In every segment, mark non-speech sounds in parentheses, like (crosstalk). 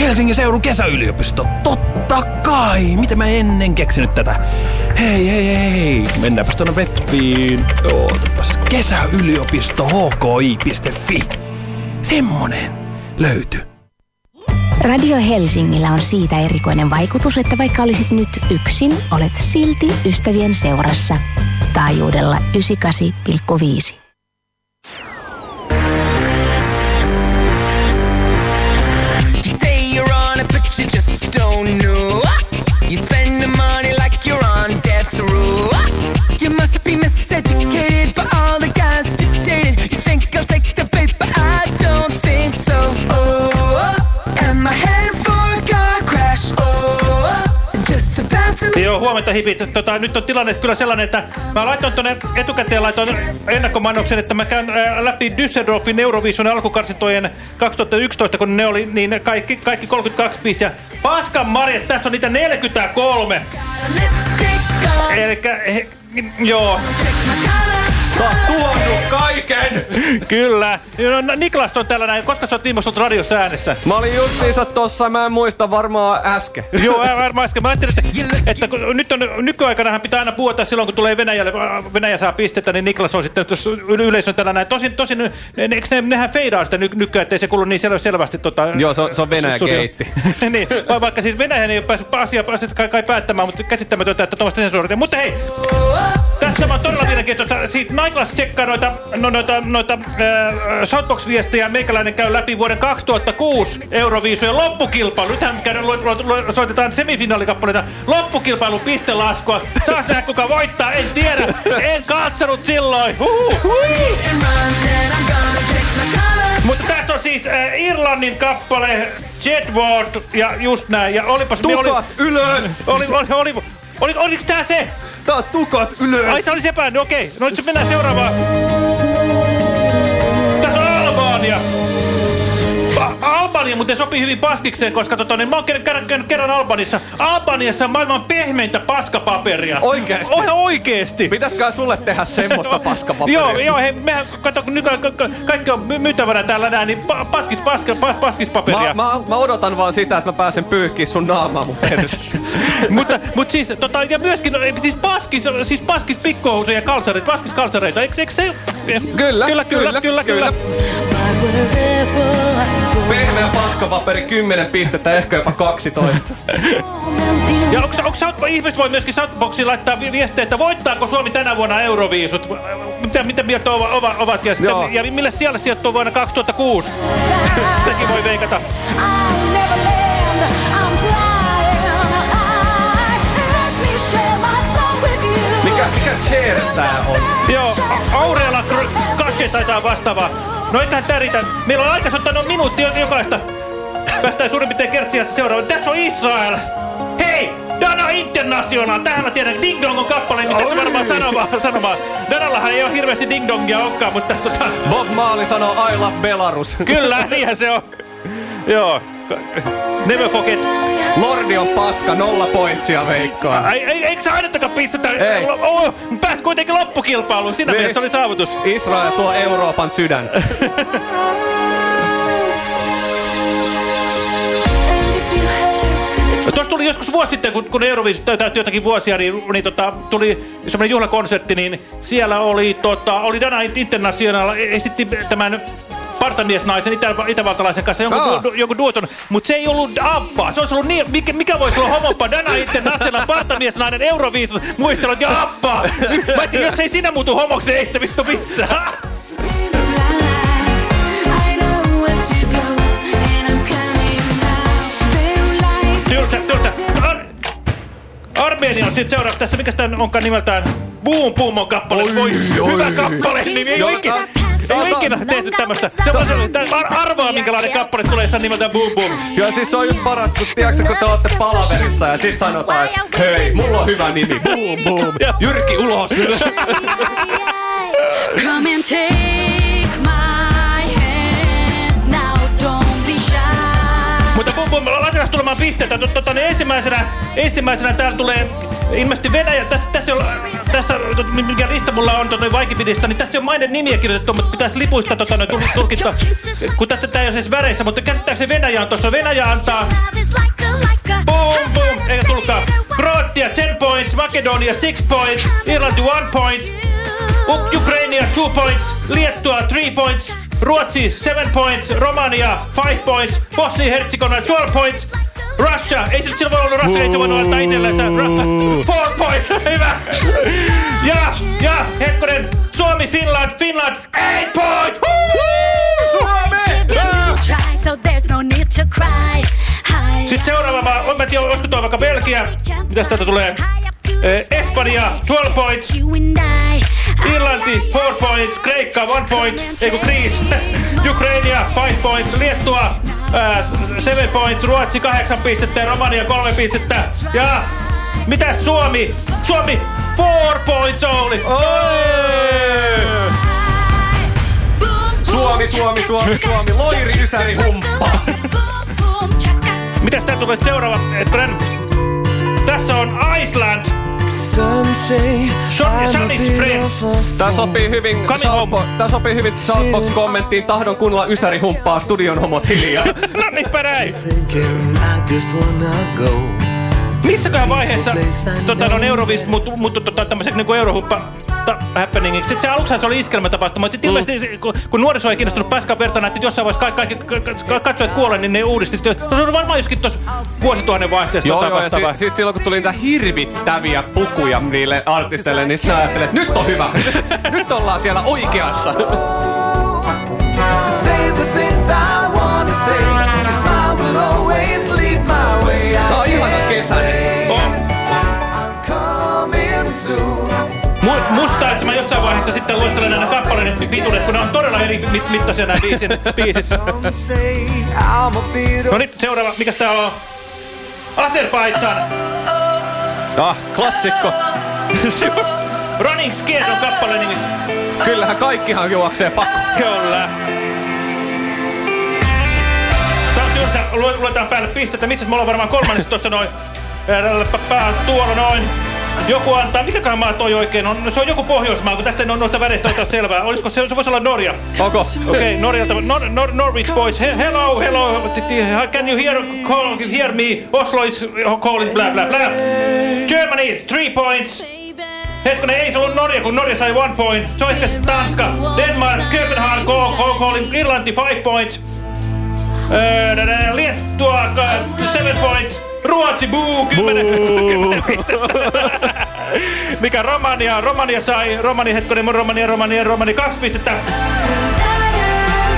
Helsingin seudun kesäyliopisto. Totta kai. Miten mä ennen keksinyt tätä? Hei, hei, hei. Mennäänpäs tuonne webbiin. Ootapas. Kesäyliopisto hki.fi. Semmonen löytyy. Radio Helsingillä on siitä erikoinen vaikutus, että vaikka olisit nyt yksin, olet silti ystävien seurassa. Taajuudella 98,5. Be miseducated by all the guys you dated. You think I'll take the bait, but I don't think so. Oh, am I headed for a car crash? Oh, just about to Joo, huomenta hipit. Tota, nyt on tilanne kyllä sellainen, että mä laitoin tuonne etukäteen laitoin ennakkomannoksen, että mä käyn ää, läpi Düsseldorfin Eurovision alkukarsintojen 2011, kun ne oli niin kaikki, kaikki 32 biisiä. Paskan marjat, tässä on niitä 43. lipstick on. Elikkä, he, joo. Sä oot tuonut kaiken! kyllä. No, Niklas on täällä näin. Koska sä oot viimeksi ollut radiossa äänessä? Mä olin justiinsa tossa, mä en muista varmaan äsken. Joo, varmaan äsken. Mä ajattelin, että, että kun nyt on, nykyaikanahan pitää aina puhua silloin, kun tulee Venäjälle, Venäjä saa pistettä, niin Niklas on sitten yleisön tällä näin. Tosin, tosin ne, eikö ne, nehän feidaa sitä ny, nykyään, ettei se kuulu niin sel selvästi. Tota, Joo, se on- se on Venäjä keitti. (laughs) niin, va- vaikka siis Venäjä ei ole päässyt asiaa kai, kai päättämään, mutta käsittämätöntä, että tuommoista sensuuria. Mutta hei, tässä on todella mielenkiintoista. Siitä Niklas tsekkaa noita, no, noita, noita äh, Shoutbox-viestejä. Meikäläinen käy läpi vuoden 2006 Euroviisujen loppukilpailu. Nythän käydään, lu, lu, lu, soitetaan semifinaalikappaleita. Loppukilpailun pistelaskua. Saas nähdä kuka voittaa, en tiedä. En katsonut silloin. Mutta tässä on siis äh, Irlannin kappale Jedward ja just näin. Ja olipas... Tukat ylös! Oli, oli, oli, oli, oli, oliko tää se? Tää on tukat ylös! Ai se oli sepä, no okei. No nyt se mennään seuraavaan. Tässä on Albania. Albania muuten sopii hyvin paskikseen, koska tota, niin mä oon kerran, kerran, kerran Albanissa. Albaniassa on maailman pehmeintä paskapaperia. Oikeesti? Oh, oikeesti. Pitäisikö sulle tehdä semmoista (laughs) paskapaperia? Joo, joo, hei, mehän, kato, kun nykyään ka- ka- kaikki on my- myytävänä täällä näin, niin pa paskis, paska, pa paskispaperia. Mä, mä, mä odotan vaan sitä, että mä pääsen pyyhkiä sun naamaa mun. (laughs) (laughs) mutta, mutta siis, tota, ja myöskin, siis paskis, siis paskis pikkuhousuja ja kalsareita, paskis kalsareita, eikö, eikö se? Kyllä, kyllä, kyllä, kyllä, kyllä. Pehmeä paskapaperi 10 pistettä, ehkä jopa 12. (laughs) Ja onko, onko ihmiset voi myöskin Southboxiin laittaa vi- viestejä, että voittaako Suomi tänä vuonna Euroviisut? Mitä, mitä mieltä ova, ova, ovat? Ja, sitten, ja millä siellä sijoittuu vuonna 2006? (laughs) Sekin voi veikata. Mikä, mikä chair tää on? Joo, Aureella Katse taitaa vastaavaa. No eiköhän tää riitä. Meillä on aika ottaa noin minuutti jo- jokaista. Päästään suurin piirtein kertsiassa seuraavaan. Tässä on Israel. Hei! Dana International! Tähän mä tiedän, Ding Dong on kappale, mitä se varmaan sanomaan. sanomaan. Danallahan ei ole hirveästi Ding Dongia olekaan, mutta tota... Bob Marley sanoo I love Belarus. Kyllä, niinhän se on. Joo. (laughs) Never forget. Lordi on paska, nolla pointsia veikkaa. Ai, ei, eikö sä ainettakaan pistetä? Ei. Oh, pääs kuitenkin loppukilpailuun. Siinä Niin. mielessä oli saavutus. Israel tuo Euroopan sydän. (laughs) No, Tuossa tuli joskus vuosi sitten, kun, kun Euroviisut täytyy jotakin vuosia, niin, niin tota, tuli semmoinen juhlakonsertti, niin siellä oli, tota, oli Dana International, esitti tämän partamiesnaisen itä, itävaltalaisen kanssa jonkun, Aa. du, jonkun duoton, mutta se ei ollut Abba. Se olisi ollut niin, mikä, mikä voisi olla homoppa Dana International, partamiesnainen Euroviisut, muistelut ja Abba. Mä tiedä, jos ei sinä muutu homoksi, ei sitä vittu missään. Tylsä, tylsä. Ar Armenia on sitten seuraavaksi tässä, mikä tämä onkaan nimeltään? Boom Boom on kappale. Oi, Voi, oi. hyvä kappale, niin ei ole ikinä, ei ole ikinä tehty tämmöistä. Arvaa, minkälainen kappale tulee, on nimeltään Boom Boom. Kyllä siis se on just paras, kun tiedätkö, kun te olette palaverissa ja sit sanotaan, että hei, mulla on hyvä nimi. Boom, boom. Jyrki ulos. Come and take my hand now, don't be shy. Mutta Boom Boom, laitetaan tulemaan pisteitä. Tota, niin ensimmäisenä, ensimmäisenä täällä tulee ilmeisesti Venäjä, tässä, tässä, on, tässä mikä lista mulla on tuota Wikipediasta, niin tässä on maiden nimiä kirjoitettu, mutta pitäisi lipuista tota, noin tul- tulkittaa, kun tässä tää ei ole siis väreissä, mutta käsittääkseni Venäjä on tuossa. Venäjä antaa boom, boom, eikä tulkaa. Kroatia 10 points, Makedonia 6 points, Irlanti 1 point, Ukrainia 2 points, Liettua 3 points, Ruotsi 7 points, Romania 5 points, Bosnia-Herzegovina 12 points, Russia, ei se sillä voi olla Russia, ei se voi antaa itsellensä. Ra- Four points, (laughs) hyvä. Ja, ja, hetkonen, Suomi, Finland, Finland, eight points. Suomi! Sitten seuraava maa, mä en tiedä, olisiko toi vaikka Belgia. Mitäs täältä tulee? Eh, Espanja, 12 points. Irlanti, 4 points. Kreikka, 1 point. Eiku Greece. (laughs) Ukrainia, 5 points. Liettua, 7 points. Ruotsi, 8 pistettä. Romania, 3 pistettä. Ja mitäs Suomi? Suomi, 4 points only. Suomi, Suomi, Suomi, Suomi. Loiri, Ysäri, humppa. Mitäs tää tulee seuraava? Tässä on Iceland. Friends. Tää sopii hyvin, tää sopii hyvin Southbox-kommenttiin. Tahdon kuunnella Ysäri humppaa studion homot hiljaa. (laughs) No niinpä näin. Vaiheessa tota, no, Eurovis muuttu mut, tota, tämmöiseksi niin eurohuppa ta- happeningiksi. Sitten se aluksi se oli iskelmätapahtuma. Sitten ilmeisesti, se- kun, kun nuoriso ei kiinnostunut paskaa verta, näytti, että jossain vaiheessa kaikki, kaikki ka- katsojat kuolee, niin ne uudisti. Sitten, no, se oli varmaan joskin tuossa vuosituhannen vaihteessa Joo, joo, si siis silloin kun tuli niitä hirvittäviä pukuja niille artisteille, niin sitten ajattelin, että nyt on hyvä. (laughs) nyt ollaan siellä oikeassa. Say the things I Musta, että mä jossain vaiheessa sitten luettelen aina kappaleiden pituudet, kun ne on todella eri mit mittaisia nämä biisin, biisit. No niin, seuraava. Mikäs tää on? Azerbaidžan. Ah, klassikko. Running Scared on kappaleen nimi. Kyllähän kaikkihan juoksee pakko. Kyllä. Tää on tylsä. Lu- Luetaan päälle pistettä. Missä me ollaan varmaan kolmannessa tuossa noin. Ää, pää- Tuolla noin. Joku antaa, mikäköhän maa toi oikein on? No, se on joku Pohjoismaa, kun tästä ei no- noista väreistä ota selvää. Olisiko se, se voisi olla Norja? Onko? Okei, okay, Norjalta. Nor, Nor, Norwich boys. He, hello, hello. Can you hear, call, hear me? Oslo is calling, blah, blah, blah. Germany, three points. Hetkonen, ei se ollut Norja, kun Norja sai one point. Se on ehkä Tanska. Denmark, Köpenhamn, call, call, calling. Irlanti, five points. Öö, Liettua, seven points. Ruotsi, buu, kymmenen. kymmenen pistettä. Mikä Romania? Romania sai, Romania, hetkonen, Romania, Romania, Romania, kaksi pistettä.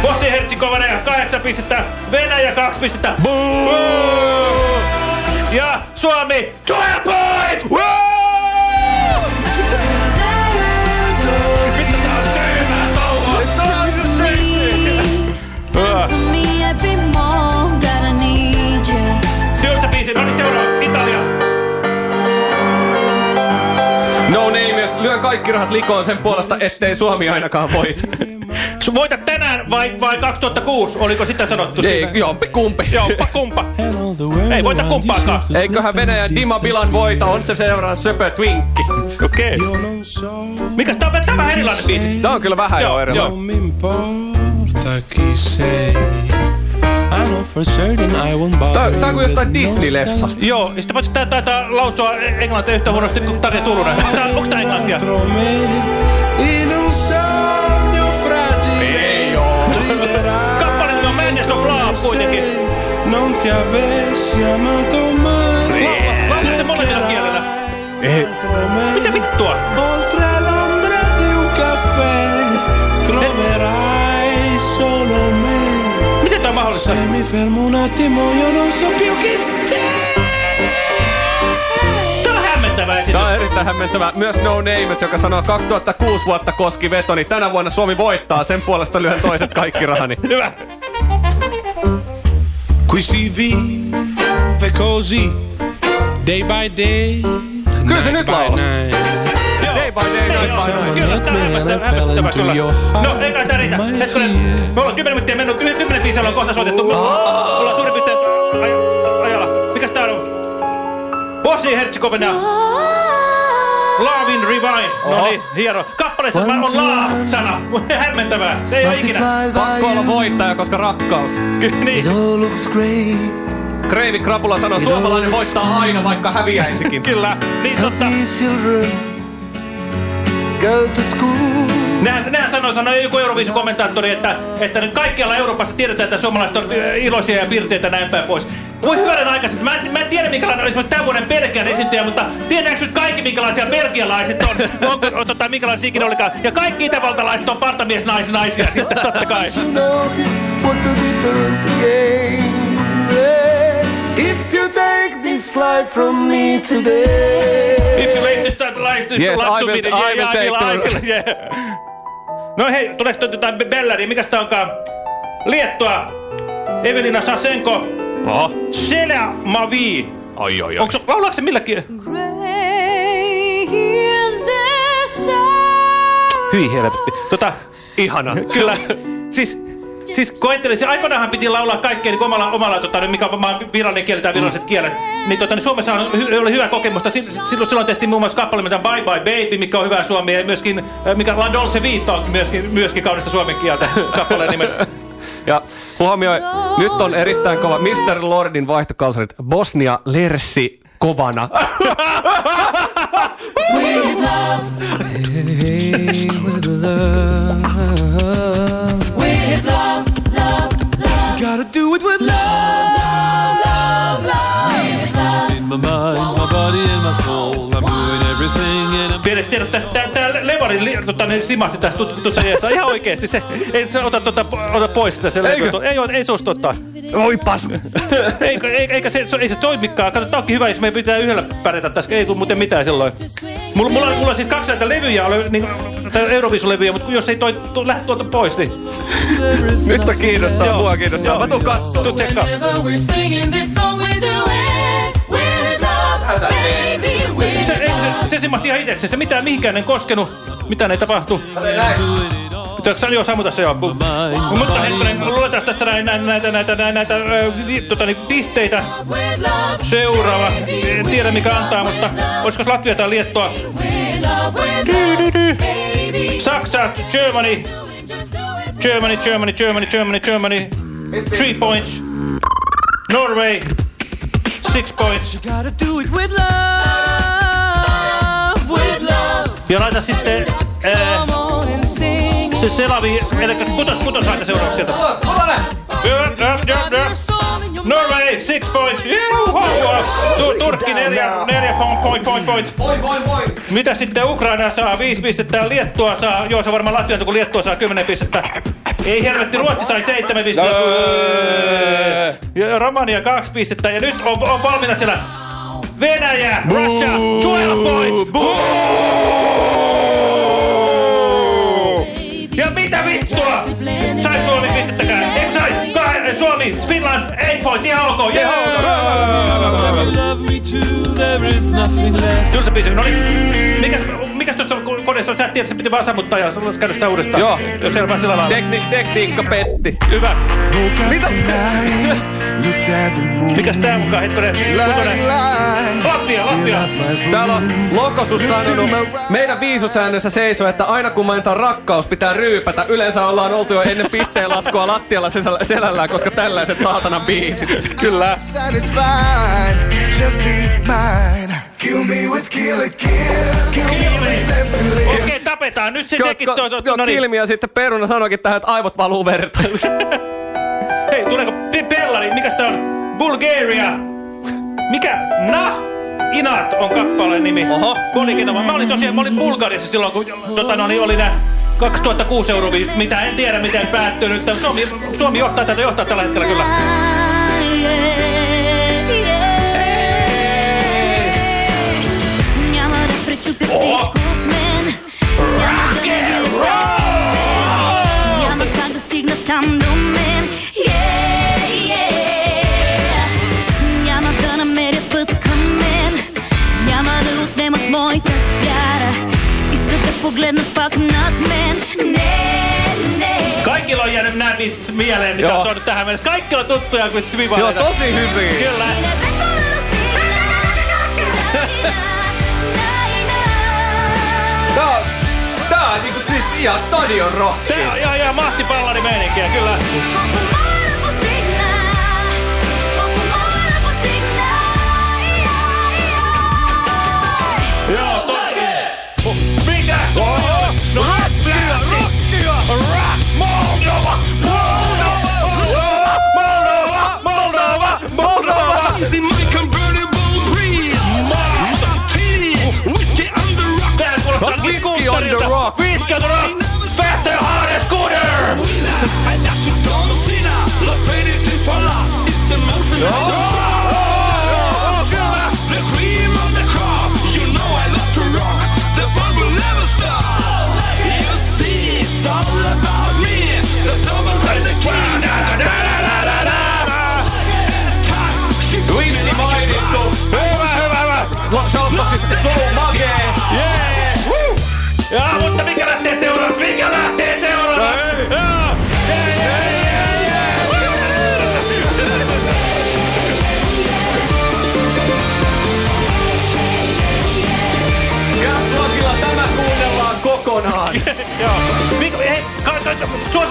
Bosnia-Herzegovina ja kahdeksan pistettä. Venäjä kaksi pistettä. Buu! Ja Suomi 12 points! Woo! Mitä tää on köyhää touhua? Tylsä kaikki rahat likoon sen puolesta, ettei Suomi ainakaan voita. Sun voitat tänään vai, vai 2006? Oliko sitä sanottu? Ei, jompi kumpi. Jompa kumpa. Ei voita kumpaakaan. Eiköhän Venäjän Dima Bilan voita, on se seuraan söpö twinkki. Okei. Mikäs tää on, tää on vähän erilainen biisi. Tää on kyllä vähän Joo, jo erilainen. Non Tää, tää on kuin jostain Disney-leffasta. Joo, ja sitä paitsi tää taitaa lausua englantia yhtä huonosti kuin Tarja Turunen. Onks tää, onks tää englantia? Ei oo. Kappale on Man ja kuitenkin. se Non ti avessi amato mai. Laula se molemmilla kielellä. Ei. Mitä vittua? oltre l'ombra di un caffè, troverai solo me. On mahdollista? Se mi fermo un attimo, io non so più chi sei. Tää on hämmentävä esitys. Tää on erittäin hämmentävä. Myös No Names, joka sanoo 2006 vuotta koski veto, niin tänä vuonna Suomi voittaa. Sen puolesta lyön toiset kaikki rahani. (laughs) Hyvä. Qui si vive così, day by day, Kyllä se night nyt laulaa. Kyllä, on hämmästyttävä kyllä. No, eikä tää riitä. Hetkonen, me ollaan 10 minuuttia mennyt, 10 biisiä ollaan kohta soitettu. Me ollaan suurin piirtein aj- ajalla. Mikäs tää on? Bosnia-Herzegovina. Love in Rewind. No niin, hieno. Kappaleessa on la-sana. (laughs) Hämmentävää. Se ei ole ikinä. Pakko olla voittaja, koska rakkaus. (laughs) niin. looks great. Kreivi Krapula sanoi, suomalainen voittaa aina, vaikka häviäisikin. Kyllä, niin totta. Go to school. Nehän sanoi, sanoi joku Euroviisukommentaattori, että, että nyt kaikkialla Euroopassa tiedetään, että suomalaiset on iloisia ja pirteitä näin päin pois. Voi hyvänen aikaisemmin. Mä, en- mä en tiedä, minkälainen on esimerkiksi tämän vuoden Belgian esiintyjä, mutta tietääkö nyt kaikki, minkälaisia belgialaiset on, (laughs) on, on tota, minkälaisia ikinä olikaan. Ja kaikki itävaltalaiset on partamies nais, naisia sitten totta (laughs) kai. If you take this life from me today. Take I the- will, yeah. No hei, tuleeko tuota jotain Bellaria? Mikäs tää onkaan? Liettua. Evelina Sasenko. Oho. Selä Mavi. Oi, oi, oi. Onko laulaako se milläkin? Hyi helvetti. Tota, Ihana. kyllä. (laughs) Siis, siis kun ajattelin, se aikoinaanhan piti laulaa kaikkea niin omalla, omalla tota, niin mikä on maan virallinen kieli tai viralliset kielet. Niin, tota, niin Suomessa on, hy, oli hyvä kokemusta. Si- Silloin, silloin tehtiin muun muassa kappale, mitä Bye Bye Baby, mikä on hyvä suomi. Ja myöskin, äh, mikä La Dolce Vita on myöskin, myöskin kaunista suomen kieltä (laughs) kappaleen nimet. (laughs) Ja huomioi, nyt on erittäin kova Mr. Lordin vaihtokalsarit Bosnia Lersi kovana. (laughs) Gotta tää Levari li, tota, niin simahti tästä tut, tutsa jeessa. Ihan oikeesti. Se, ei se ota, tota, ota pois sitä. Se, (laughs) Eikö? ei, ei, ei suostu ottaa. Oi paska. Eikä, eikä, se, se, ei se toimikaan. Kato, tää onkin hyvä, jos meidän pitää yhdellä pärjätä tässä. Ei tule muuten mitään silloin. Mulla, mulla, mulla on siis kaksi näitä levyjä, oli, niin, tai Euroviisulevyjä, mutta jos ei toi tu, lähde tuolta pois, niin... Nyt on kiinnostaa, Joo. mua kiinnostaa. Joo. Mä tuun kattoo. Tuu tsekkaa. We're Se, simahti ihan. Se mitään mihinkään en koskenut. Mitään ei tapahtu. Pitääkö joo sammuta se joo? Mutta hetkinen, luetaan tästä näin, näitä, näitä, näitä, näitä, näitä tota, niin, pisteitä. Seuraava. En tiedä mikä antaa, mutta olisiko Latvia tai? Dy-dy-dy. Saksa, Germany. Germany, Germany, Germany, Germany, Germany. Three points. Norway. Six points. Gotta do it with love. Ja laita sitten ää, sing. se selavi, eli kutos, kutos laita seuraavaksi sieltä. Norway, six points. Juhu! Tu Turkki, neljä, neljä point, point, point, point. Voi, voi, voi. Mitä sitten Ukraina saa? Viisi pistettä. ja Liettua saa, joo se varmaan Latvia, kun Liettua saa kymmenen pistettä. Ei helvetti, Ruotsi sai seitsemän pistettä. Ja Romania kaksi pistettä. Ja nyt on, on valmiina siellä Venäjä, Russia, 12 points. Ja mitä vittua? Sai Suomi pistettäkään? Ei sai. Kah- Suomi, Finland, 8 points. Ihan ok. Ihan ok. Kyllä se biisi. No niin. Koneessa? Sä et tiedä, se piti vaan sammuttaa ja olisi käynyt sitä uudestaan. Joo. Jos vaan sillä lailla. Tekni tekniikka petti. Hyvä. Mitä. Mikäs tää mukaan hetkinen? Kutonen. Latvia, Latvia. Täällä on Lokosus sanonut, meidän viisusäännössä seisoo, että aina kun mainitaan rakkaus, pitää ryypätä. Yleensä ollaan oltu jo ennen pisteen laskua lattialla selällään, koska tällaiset saatanan biisit. Kyllä. Satisfied, just be mine. Kill me with kill it, kill. Kill me with Okei, tapetaan. Nyt se sekin Joo, toi, toi, joo, no niin. Kilmi ja sitten Peruna sanoikin tähän, että aivot valuu verta. (laughs) Hei, tuleeko Pe- Pellari? Mikäs tää on? Bulgaria. Mikä? Na? Inat on kappaleen nimi. Oho. Monikin, mä olin tosiaan, mä olin Bulgariassa silloin, kun tota, no, niin oli nää 2006 Euroviisut, mitä en tiedä miten päättyy nyt. Suomi, Suomi johtaa tätä, johtaa tällä hetkellä kyllä. Googlenut fuck not man. Ne, ne. Kaikilla on jäänyt nää niistä mieleen, mitä Joo. on tuonut tähän mennessä. Kaikki on tuttuja kuin Svivaleita. Joo, tosi hyvin. Kyllä. Tää on, tää on niinku siis ihan stadion rohki. Tää on ihan, ihan mahtipallari meininkiä, kyllä. Kuulostaa Whiskey on the skuutterilta. rock. Whiskey on the rock! Faster, harder, scooter! And that's a John Cena. Lost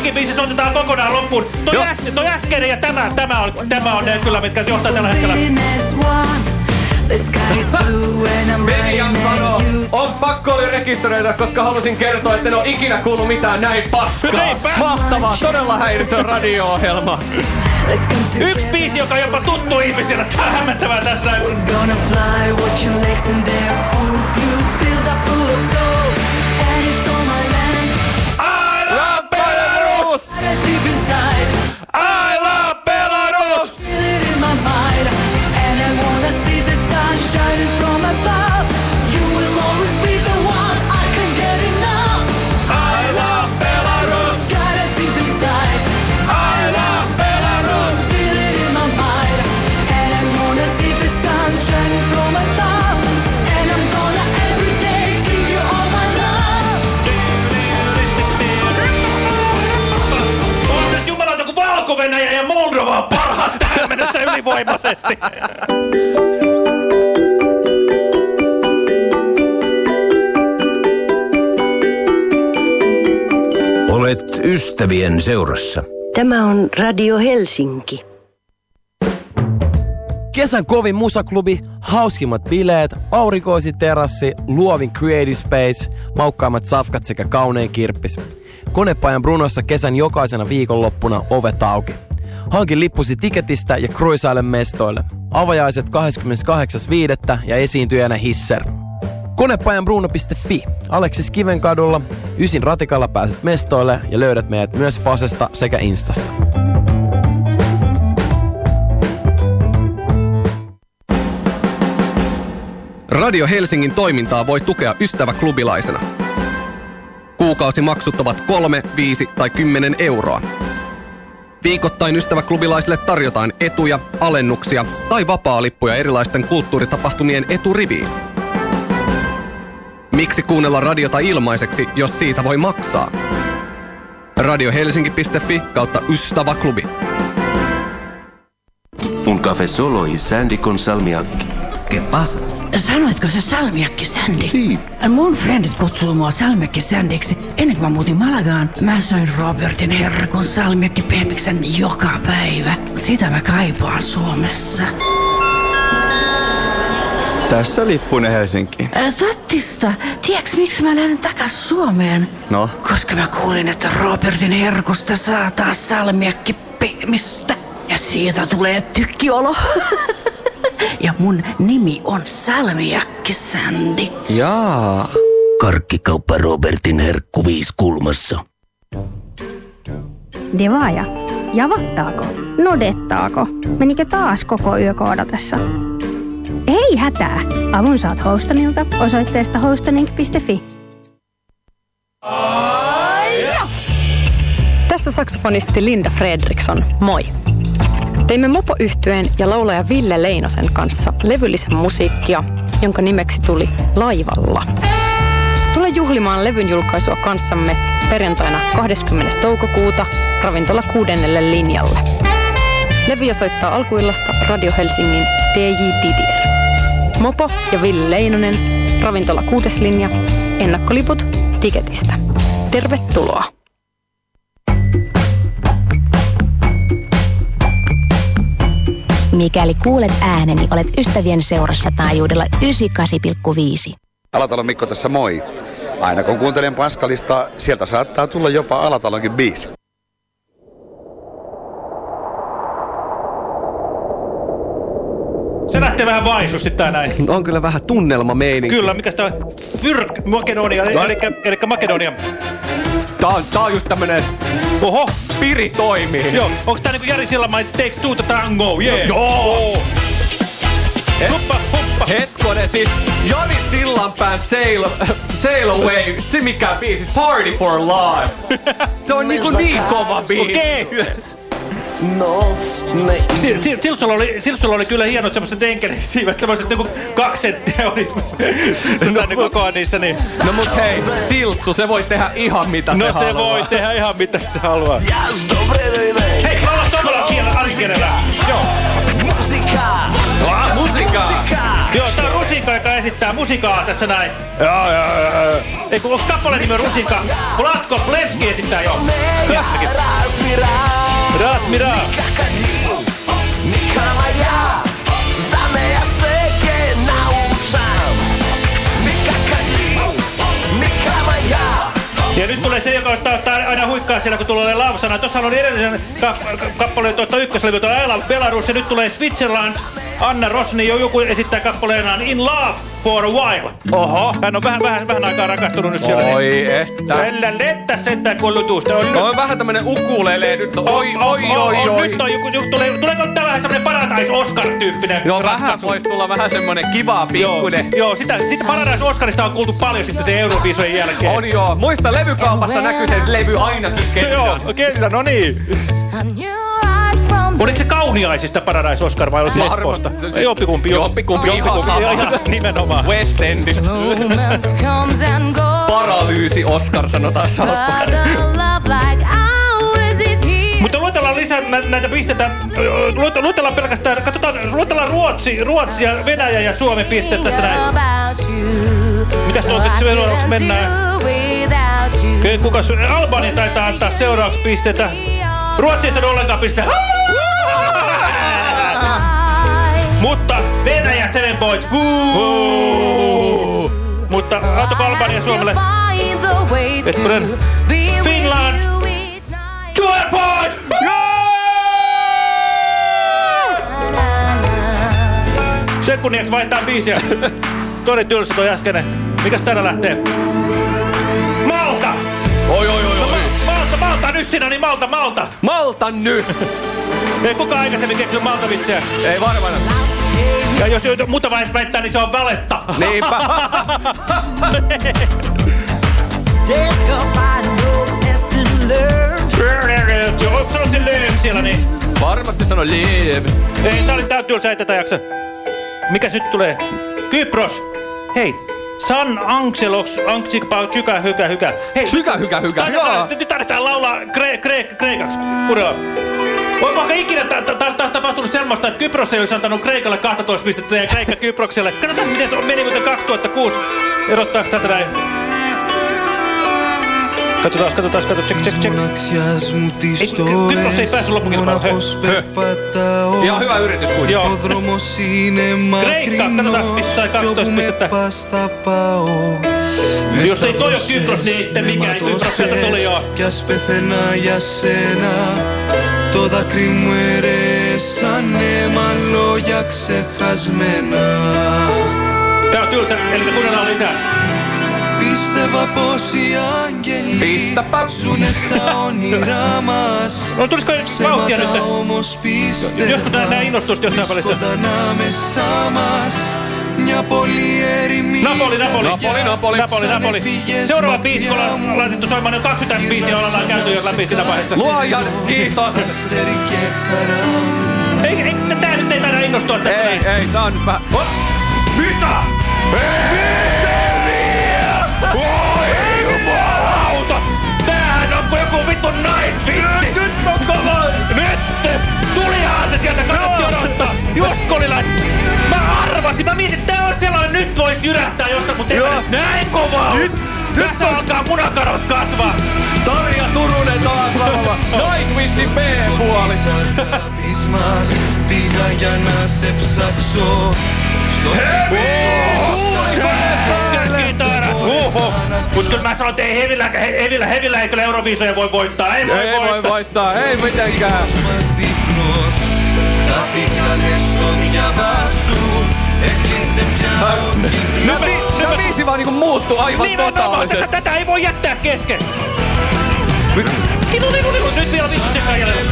ka, suosikin biisi soitetaan kokonaan loppuun. Toi, Joo. äs, toi äskeinen ja tämä, tämä on, tämä on ne kyllä, mitkä johtaa tällä hetkellä. Jankaro, on pakko oli rekisteröidä, koska halusin kertoa, että en ole ikinä kuullut mitään näin paskaa. Mahtavaa, todella häiritsevä radio-ohjelma. Yksi biisi, joka on jopa tuttu ihmisille. Tää on hämmentävää tässä näin. Belarus! Right deep inside I ylivoimaisesti. Olet ystävien seurassa. Tämä on Radio Helsinki. Kesän kovin musaklubi, hauskimmat bileet, aurinkoisin terassi, luovin creative space, maukkaimmat safkat sekä kaunein kirppis. Konepajan Brunossa kesän jokaisena viikonloppuna ovet auki. Hankin lippusi tiketistä ja kruisaile mestoille. Avajaiset 28.5. ja esiintyjänä Hisser. Konepajan Bruno.fi. Aleksis Kivenkadulla. Ysin ratikalla pääset mestoille ja löydät meidät myös Fasesta sekä Instasta. Radio Helsingin toimintaa voi tukea ystäväklubilaisena. Kuukausimaksut ovat 3, 5 tai 10 euroa. Viikoittain ystäväklubilaisille tarjotaan etuja, alennuksia tai vapaa-lippuja erilaisten kulttuuritapahtumien eturiviin. Miksi kuunnella radiota ilmaiseksi, jos siitä voi maksaa? Radiohelsinki.fi kautta ystäväklubi. Un café solo y Sandy con salmiakki. ¿Qué pasa? Sanoitko se salmiakki Sandy? Si. Mun frendit kutsuu mua salmiakki Sandiksi. Ennen kuin mä muutin Malagaan, mä söin Robertin herkun salmiakki pehmiksen joka päivä. Sitä mä kaipaan Suomessa. Tässä lippunen Helsinki. Ä, Tottista, tiedätkö miksi mä lähden takas Suomeen? No, Koska mä kuulin, että Robertin herkusta saa taas salmiakki pehmistä. Ja siitä tulee tykkiolo. (laughs) ja mun nimi on Salmiakki Sandy. jaa. Karkkikauppa Robertin herkku viiskulmassa. Devaaja. Javattaako? Nodettaako? Menikö taas koko yö koodatessa? Ei hätää. Avun saat Hostonilta osoitteesta hostonink.fi. Tässä saksofonisti Linda Fredriksson, moi. Teimme mopo yhtyeen ja laulaja Ville Leinosen kanssa levyllisen musiikkia, jonka nimeksi tuli Laivalla. Tule juhlimaan levyn julkaisua kanssamme perjantaina 20. toukokuuta ravintola kuudennelle linjalle. Levyjä soittaa alkuillasta Radio Helsingin DJ Didier. Mopo ja Ville Leinonen, ravintola kuudes linja, ennakkoliput tiketistä. Tervetuloa. Mikäli kuulet ääneni, olet ystävien seurassa taajuudella 98,5. Alatalon Mikko tässä moi. Aina kun kuuntelen Paskalista, sieltä saattaa tulla jopa Alatalonkin biisi. Se lähtee vähän vaisusti tää näin. On kyllä vähän tunnelma meininki. Kyllä, mikä tää on? Fyrk Makedonia, No. eli, eli Makedonia. Tää on, tää on just tämmönen... Oho! Piri toimii. Joo, onks tää niinku Jari Sillamaa, it takes two to tango, yeah! Joo! Huppa, huppa! Hetkonen siis Jari Sillanpään Sail, Sail Away, se mikä biisi, Party for Life. (laughs) Se on niinku niin kova biisi. Okei! No, me... Sil- Sil- Silsulla oli, Silsulla oli kyllä hienot semmoset enkelisiivet, semmoset niinku kaksi senttiä oli (laughs) no, niin kokoa niissä, niin... No mut hei, Siltsu, se voi tehdä ihan mitä No se se haluaa. voi tehdä ihan mitä se haluaa. Hei, laula tuolla kielellä, alikielellä. Joo. Musiikkaa! Ah, musiikkaa! Joo, tää on Rusinka, joka esittää musiikkaa tässä näin. Joo, joo, joo. Ei kun onks kappaleen nimi Rusinka? Vlatko Plevski esittää jo. Hyvästäkin. Rasmira. Nikama ja, nyt tulee se, joka ottaa, ottaa aina huikkaa siellä, kun tulee lausana. Tuossa oli edellisen ka ka kappaleen tuota ykköslevy, tuo Ella Belarus, ja nyt tulee Switzerland. Anna Rosni, jo joku esittää kappaleenaan In Love for a While. Oho. Hän on vähän, vähän, vähän aikaa rakastunut nyt siellä. Oi niin. että. Tällä lettä sentään kun lutusta. On, No on vähän tämmönen ukulele nyt. Oi, oi, on, oi, on, oi. Nyt on joku, joku tulee, tuleeko tää vähän semmonen Paradise Oscar-tyyppinen Joo, vähän ratkaisu? voisi tulla vähän semmonen kiva Joo, pikkunen. si- joo sitä, sitä Paradise Oscarista on kuultu paljon sitten se Euroviisojen jälkeen. On joo. Muista levykaupassa näkyy se levy ainakin Joo, kerran. kentä, no niin. Oliko se kauniaisista Paradise Oscar vai oliko se Espoosta? siis- Jompikumpi. Jompikumpi, ihan ihan nimenomaan. West Endistä. Paralyysi Oscar sanotaan here. Mutta luetellaan lisää nä näitä pisteitä. Luet- Luetellaan pelkästään, katsotaan, luetellaan Ruotsi, Ruotsi ja Venäjä ja Suomen pisteet tässä näin. Mitäs tuolta seuraavaksi mennään? do without you. Ke- Kukas? Albani taitaa antaa seuraavaksi pisteitä. Ruotsi ei saanut ollenkaan pisteitä. Mutta Venäjä. Buu! Mutta antako Albania Suomelle? With Finland. points! Sekunniaksi vaihtaa biisiä. Tori tylsä toi äskeinen. Mikäs täällä lähtee? Malta, nyt sinä, niin Malta, Malta! Malta nyt! (laughs) Ei kukaan aikaisemmin keksinyt Malta-vitsiä. Ei varmaan. Ja jos muuta väit- väittää, niin se on valetta. (laughs) Niinpä. Lööm siellä, niin... Varmasti sano liiv. Ei, tää oli tää tylsä, ei tätä jaksa. Mikäs nyt tulee? Kypros! Hei! San Angelos, Anxikpa, Chykä, Hykä, Hykä. Hei! Sykä, hykä, hykä. Joo. Nyt tarvitaan laulaa kre, kre, kreikaksi. Kurilla. Onko ikinä ta ta ta ta tapahtunut semmoista, että Kypros ei olisi antanut Kreikalle 12 pistettä ja Kreikka Kyprokselle? Katsotaan, miten se meni muuten 2006. Erottaako tätä näin? Κάτω τάσο, κάτω τάσο, κάτω, τσεκ, τσεκ, τσεκ. Μοναξιάς μου τις στόλες, μοναχός περπατάω. Για όχι, βάλε τη σκούρια. Ο δρόμος είναι μακρινός, κι όπου με πας θα πάω. Δύο στο Κύπρος, ναι, είστε μήκια, είναι το προσέτα το λέω. Κι ας πεθαινά για σένα, το δάκρυ μου ερέσανε, μα λόγια ξεχασμένα. Τα αυτοί όλους, ελπιχούν να λύσαν. Πίστευα πως οι άγγελοι Pistäpä. ζουνε στα όνειρά μας No tulisiko vauhtia nyt? Ψέματα όμως πίστευα Joskus nää, nää innostusta jossain välissä. Σκοτανά μέσα μας Μια πολύ ερημή Napoli, Napoli. Napoli, Napoli. Napoli, Napoli. Seuraava biisi, kun ollaan laitettu soimaan, niin 20 biisiä ollaan käyty jo läpi siinä vaiheessa. Luojan kiitos. Αστέρι και χαρά μου Eikö, eikö tää nyt ei taida innostua tässä Ei, näin? ei, tää on nyt vähän... Oh, Mitä? Oi Joskolilla! Mä arvasin, mä mietin, että tää on sellainen, nyt vois jyrähtää jossain, mutta mä nyt näin kovaa! Nyt! Tässä alkaa munakarvat kasvaa. Tarja Turunen taas laulava. Nightwishin B-puoli. Mut kyllä mä sanon, että ei Hevillä, he- Hevillä, Hevillä ei kyllä Euroviisoja voi voittaa. Ei voi Ei voi voittaa. voittaa, ei mitenkään. Nää, vi, nää viisi vaan niinku muuttu aivan Nimenomaan, tätä, totaalisesti. tätä ei voi jättää kesken. Kidu, kidu, kidu. Nyt vielä viisi tsekkaa jäljellä.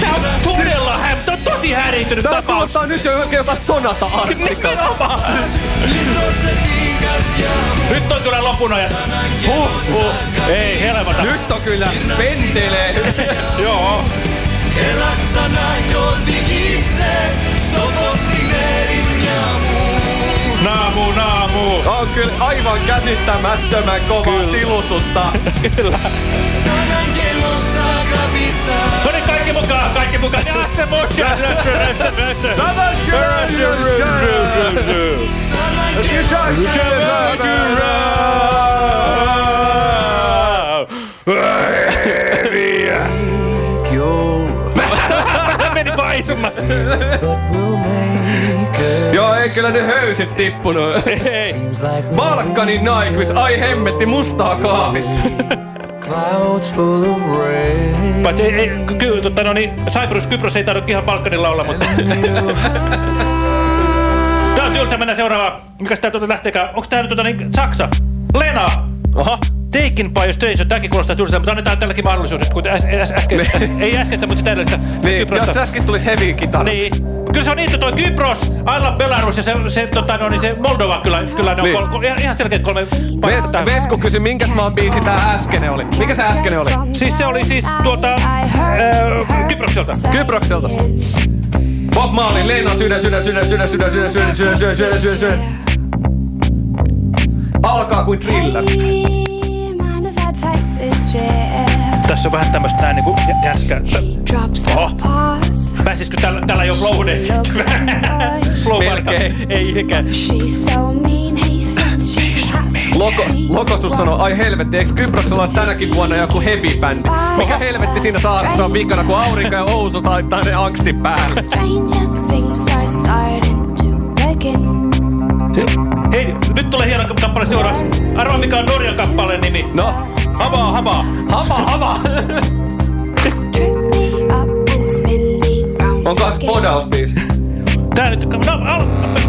Tää on todella häm... Tää on tosi häiriintynyt Tää tapaus. kuulostaa nyt jo oikein jotain sonata artikkaa. Nimenomaan. Nyt on kyllä lopun ajan. Huh, huh. Ei helvata. Nyt on kyllä pentelee. (laughs) Joo. Έλα ξανά κι οδηγήσε στο φως την ερημιά μου. Naamu, naamu. On kyllä aivan käsittämättömän kova kyllä. tilutusta. (laughs) kyllä. No niin, kaikki mukaan, kaikki mukaan. Ja se mocha. (laughs) Sana (laughs) Joo, ei kyllä ne höysit tippunut. Ei. Balkanin Nightwish, ai hemmetti mustaa kaapissa. Paitsi ei, ei kyllä, tota, no niin, Cyprus, Kypros ei tarvitse ihan Balkanilla olla, mutta... Tää on tylsä mennä seuraavaan. Mikäs tää tuota lähteekään? Onks tää nyt tota niin, Saksa? Lena! Oha. Taken by a stranger. Tääkin kuulostaa tylsältä, mutta annetaan tälläkin mahdollisuus, kun äs, äs, äskeistä, ei äskeistä, mutta sitä edellistä. Niin, jos äsken tulis heavy kitarat. Niin. Kyllä se on niitä toi Kypros, alla Belarus ja se, se, tota, no, niin se Moldova kyllä, kyllä ne on Niin. kol, kol, ihan selkeät kolme Ves, paikkaa. Vesku kysyi, minkäs maan biisi tää äskenen oli. Mikä se äskenen oli? Siis se oli siis tuota, äh, Kyprokselta. Kyprokselta. Bob Marley, Leena sydän, sydän, sydän, sydän, sydän, sydän, sydän, sydän, sydän, sydän, sydän, sydän. Alkaa kuin thriller. Tässä on vähän tämmöstä näin niinku jä- jäskää. Oho. Pääsisikö tällä, tällä jo flowneet? (laughs) Flow Melkein. Ei ikään. Loko, Lokosus sanoi, ai helvetti, eikö Kyproksella ole tänäkin vuonna joku heavy-bändi? Mikä helvetti siinä saaressa on vikana, kun aurinko ja ousu taittaa ne angstin päälle? Hei, nyt tulee hieno kappale seuraavaksi. Arvaa mikä on Norjan kappaleen nimi. No? Habaa, habaa. Hava, hava! Onko se podausbiisi? Tää nyt, no, al,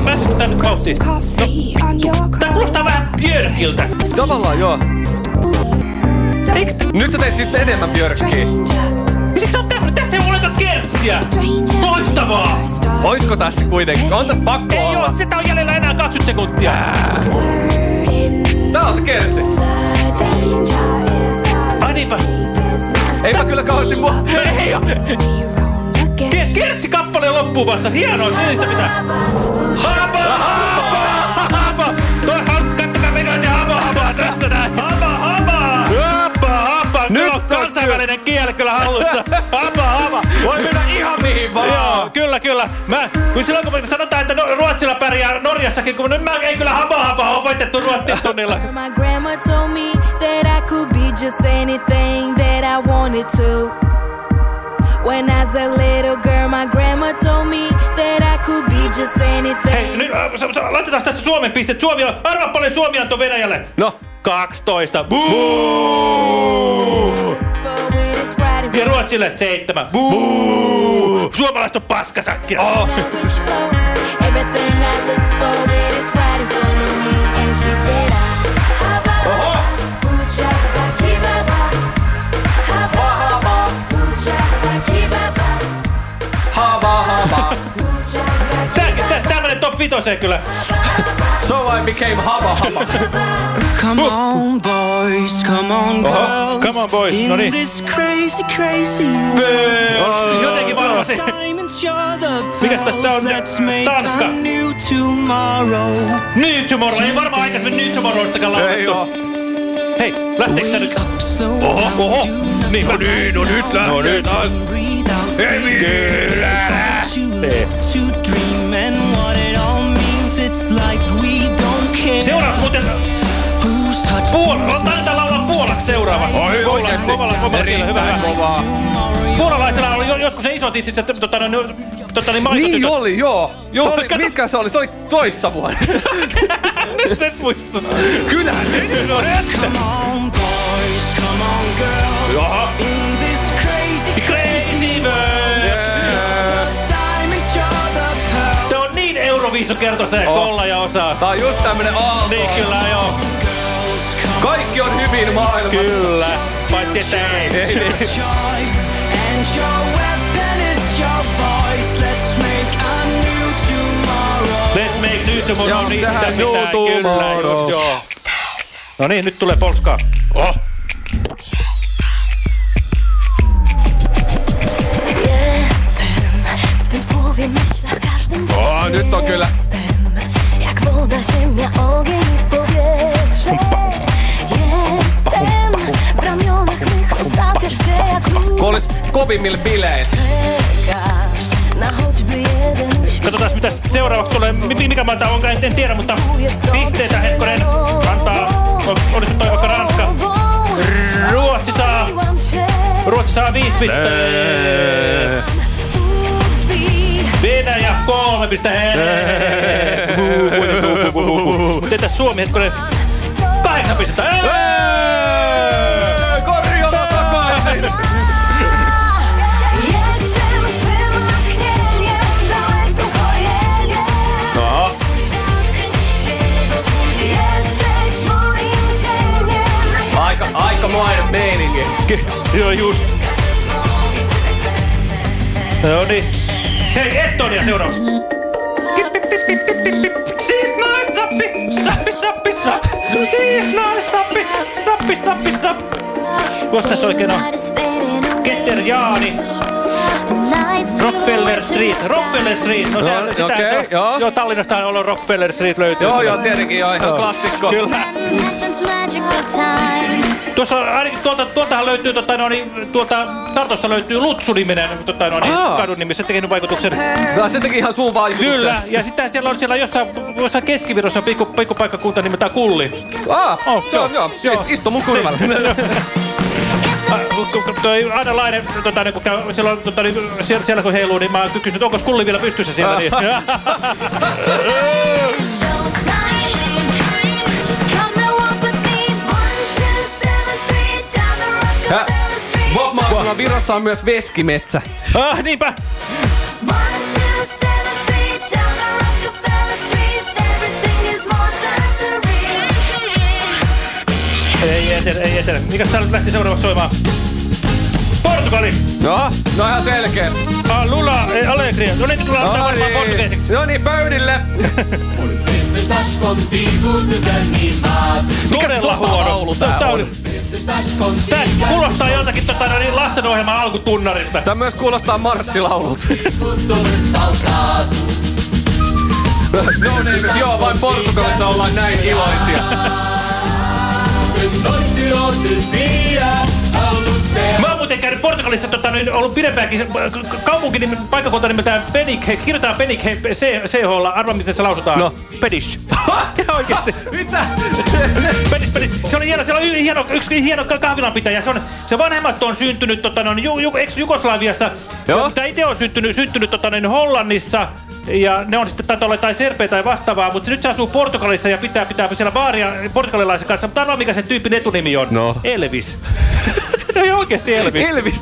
pääsisikö tää nyt vauhtiin? No, tää kuulostaa vähän Björkiltä. Tavallaan joo. Eikö Nyt sä teit siitä enemmän björkkiä. Miksi se on tämmönen? Tässä ei ole ollenkaan kertsiä. Loistavaa. Oisko tässä kuitenkin? On tässä pakko Ei olla. oo, sitä on jäljellä enää 20 sekuntia. Tää on se kertsi. Kyllä kauheasti mua. Ei oo. Ke- Kertsi kappale loppuu vasta. Hienoa, niistä pitää. Haba, kansainvälinen kieli kyllä hallussa. Haba, haba. Voi mennä ihan mihin vaan. Joo, kyllä, kyllä. Mä, kun silloin kun sanotaan, että no, Ruotsilla pärjää Norjassakin, kun nyt mä ei kyllä haba ole voitettu Ruotsin tunnilla. (laughs) My grandma told me that I could be just anything that I wanted to. When I was a little girl, my grandma told me that I could be just anything. Hei, nyt äh, laitetaan tässä Suomen pistet. Suomi on, arvaa paljon Suomi antoi Venäjälle. No. 12. Buu! Ja Ruotsille 7. Buu! Suomalaiset on paskasakkia. Oh. Vitoseen kyllä. So I became hava, hava. Come on, boys, come on, Oho, girls. come on, boys, In no niin. this crazy, crazy Böö, Jotenkin varmasti. Mikäs tästä on? Tanska. New tomorrow. New Tomorrow. Ei varmaan aikaisemmin New Tomorrowstakaan laulettu. Hei, lähteekö tää nyt? Oho, oho. Niin, no niin, no nyt lähtee no taas. Ei kyllä lähtee. Omalla, omalla kielellä, hyvä. Hyvä. kovaa. Puolalaisella oli jo- joskus ne isot itse asiassa, tota, no, tota, niin. Niin oli, joo. joo Se oli- kato- mitkä se oli? Se oli toissa vuonna. (laughs) Nyt et muista. Kyllähän se nyt on. Come on, boys, come on, girls. Jaha. In this crazy, Crazy world. Te on niin Euroviisu kertoo se Oh. kolla ja osaa. Tää on just tämmönen aalto. Niin kyllä joo. Kaikki on hyvin maailmassa. Kyllä. Paitsi että ei. Ei, niin. Let's make a new tomorrow. Let's make new tomorrow, Joo, niin sitä new pitää kyllä tomorrow. just joo. No niin, nyt tulee polskaa. Oh. W twym słowie myślach każdym O, nyt on kyllä. Jak woda, ziemia, ogień i powietrze olis kovimmilla bileissä. Katsotaan mitä seuraavaksi tulee. Mi- Mikä maa tää on, en, tiedä, mutta pisteitä hetkonen antaa. O- Olisiko toi vaikka Ranska? Ruotsi saa, Ruotsi saa viisi pistettä. Venäjä kolme pistettä. Tässä Suomi hetkonen kahdeksan pistettä. Korjala takaisin! No. Aika, aikamoinen meininki. (laughs) Joo, just. No niin. Hei, Estonia seuraavaksi. Snappi, snappi, snappi, snap. Siis nais, snappi, snappi, snappi, snap. Koska tässä oikein on? Ketter Jaani, Rockefeller Street, Rockefeller Street. No se, Joo, sitä, okei, se on, joo. joo, Tallinnasta on ollut Rockefeller Street löytyy. Joo, joo, tietenkin joo, ihan klassikko. Kyllä. This magical time Tuossa ainakin tuolta, tuoltahan löytyy, tota, no, niin, tuolta Tartosta löytyy Lutsu-niminen tota, no, niin, Aa. kadun nimi. Se tekee vaikutuksen. Se teki ihan suun vaikutuksen. Kyllä, ja sitten siellä on siellä jossain, jossain keskivirrossa pikku, pikkupaikkakunta nimeltään Kulli. Ah, Oh, se on, joo. joo. Istu mun kurvalla. Ah, (laughs) ku- ku- Toi Aina Laine, tota, niin, kun käy, siellä, on, tota, niin, siellä, siellä kun heiluu, niin mä kysyn, että onko Kulli vielä pystyssä siellä. Niin. (laughs) Hä? Marleylla Virossa on myös veskimetsä. ah, niinpä. Ei etene, ei etene. Mikäs täällä nyt lähti seuraavaksi soimaan? Portugali! No, no ihan selkeä. Ah, Lula, eh, Allegria. No niin, nyt tullaan ottaa varmaan portugeisiksi. No niin, pöydille. (laughs) Huono. sotalaulu tää Tää on? Tää kuulostaa joltakin tota, no niin, lastenohjelman alkutunnarilta. Tämä myös kuulostaa marssilaulut. (laughs) no niin, joo, vain Portugalissa ollaan näin iloisia. Mä oon muuten käynyt Portugalissa, niin, ollut pidempäänkin kaupunki, niin paikkakunta nimeltään Penikhe. Kirjoitetaan Penikhe CH, arva miten se lausutaan. No. Pedish. (laughs) Ihan oikeesti. Mitä? Penis, penis. Se oli hieno, siellä on hieno, yksi hieno kahvilanpitäjä. Se, on, se vanhemmat on syntynyt tota, no, ju, ju, ex-Jugoslaviassa. Joo. Mutta itse on syntynyt, syntynyt tota, niin Hollannissa. Ja ne on sitten taitaa olla tai serpeä tai vastaavaa, mutta nyt se asuu Portugalissa ja pitää pitää siellä baaria portugalilaisen kanssa. Mutta arvaa mikä sen tyypin etunimi on. No. Elvis. (laughs) no ei oikeesti Elvis. Elvis.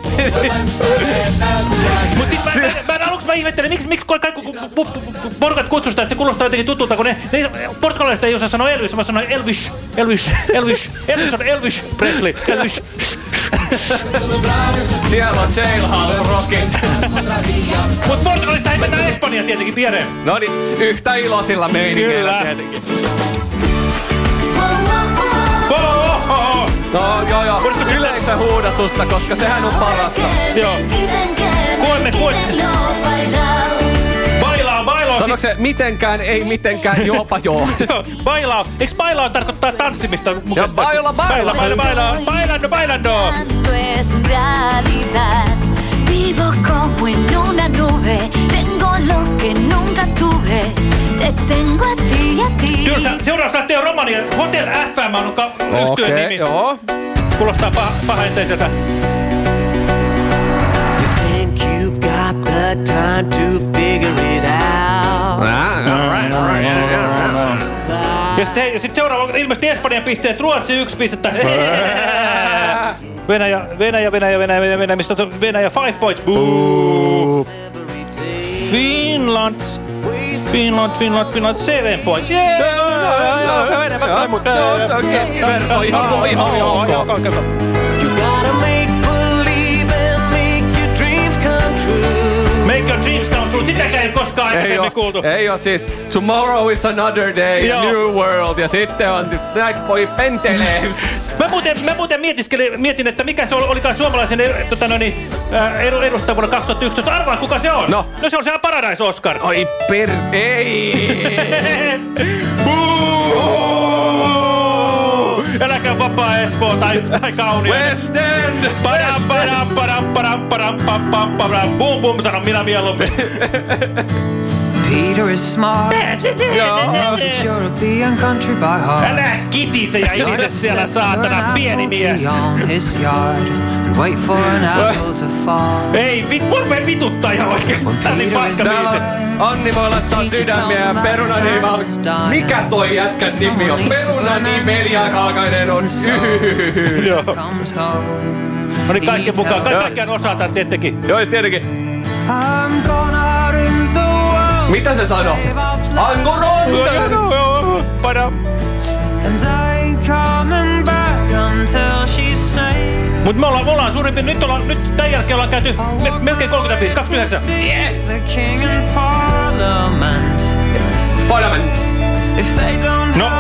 Mutta sit mä, mä, mä, mä aluksi mä ihmettelin, miksi, miksi kaikki kun porukat kutsusta, että se kuulostaa jotenkin tutulta, kun ne, ne portugalaiset ei osaa sanoa Elvis, vaan sanoo Elvis, Elvis, Elvis, Elvis on Elvis Presley, Elvis. Siellä on Jailhouse Rocky. Mut Portugalista ei mennä Espanjaan tietenkin pieneen. No niin, yhtä iloisilla meiningeillä Kyllä. tietenkin. Oh, oh, oh, oh. No joo joo, yleisön huudatusta, koska sehän on parasta. Joo. Koemme, koemme. Bailaa, bailaa. Sanoiko se mitenkään, ei mitenkään, joopa joo. (laughs) Joo, bailaa. Eiks bailaa tarkoittaa tanssimista? Ja baila, baila. Baila, baila, baila. Bailando, bailando. Esto es realidad. Vivo como en una nube. Tengo lo que nunca tuve. Te tengo a ti y a ti. Kyllä, seuraavaksi lähtee Romania. Hotel FM on ka- yhtyeen Okei, nimi. joo. Kuulostaa paha, pahenteiseltä. Think you've got the time to figure it out. Ja sitten sit seuraava, ilmeisesti Espanjan pisteet, Ruotsi yksi pistettä. (laughs) Venäjä, Venäjä, Venäjä, Venäjä, Venäjä, Venäjä, mistä Venäjä, five points. Boo. Finland, Finland, Finland, Finland, seven points. Yeah! Enemmän kai, mutta... Se on keskiverto, ihan, ihan, ihan, Joo, kaikkea. You gotta make believe and make your dreams come true. Make your dreams come true. Sitäkään ei koskaan aikaisemmin kuultu. ei oo siis Tomorrow is another day, Joo. new world ja sitten on Night Boy pentelee. Muuten, mä muuten mietin, että mikä se oli, olikaan suomalaisen eh, tota, no niin, edu- edustaja vuonna 2011. Arvaa, kuka se on. No. No se on se Paradise Oscar. Oi per... Ei! (laughs) Buu! Eläkää vapaa Espoo tai, tai kauniainen. West End! Padam, padam, padam, padam, padam, pam, pam, pam. Bum, bum, sanon minä mieluummin. (laughs) Peter is smart. European country by heart. Älä kitise ja itise siellä saatana, pieni mies. On his yard and wait for an apple to fall. Ei, vit, mua rupee vituttaa ihan oikeesti. Tää on niin paska biisi. Anni voi laittaa sydämiä ja perunani vaan... Mikä toi jätkän nimi on? Perunani Veliakaakainen on syy. Joo. No niin kaikki mukaan. Ka kaikkiaan osataan tietenkin. Joo, tietenkin. I'm gone coming back until she's safe. Mut me ollaan, me ollaan suurin piirtein, nyt, ollaan, nyt tämän jälkeen ollaan käyty me, melkein 35, 29. Yes. Parliament. No.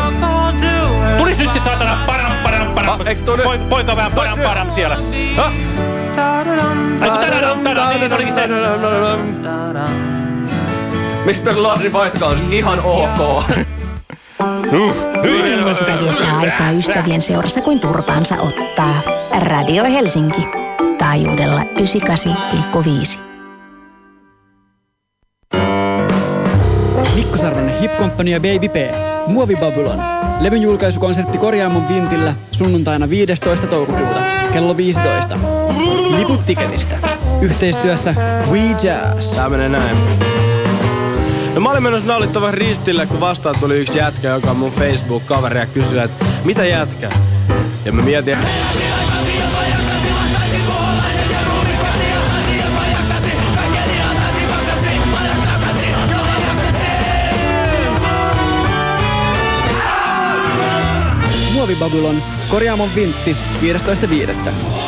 Tulis nyt se saatana param, param, param. Ah, eiks tuu nyt? Poi, poika vähän param, param siellä. Ah. Ai kun tadadam, tadam, niin se olikin se. Mr. Larry White on ihan ok. (laughs) Sitä viettää aikaa ystävien seurassa kuin turpaansa ottaa. Radio Helsinki. Taajuudella 98,5. Mikko Sarvonen, Hip Company ja Baby P. Muovi Babylon. Levyn julkaisukonsertti Korjaamon Vintillä sunnuntaina 15. toukokuuta kello 15. Liput tiketistä. Yhteistyössä We Jazz. Tää menee näin. No mä olin menossa naulittavan ristille, kun vastaan tuli yksi jätkä, joka on mun Facebook-kaveri ja kysyi, että mitä jätkä? Ja mä mietin, Muovi Babylon. Korjaamon Vintti 15.5.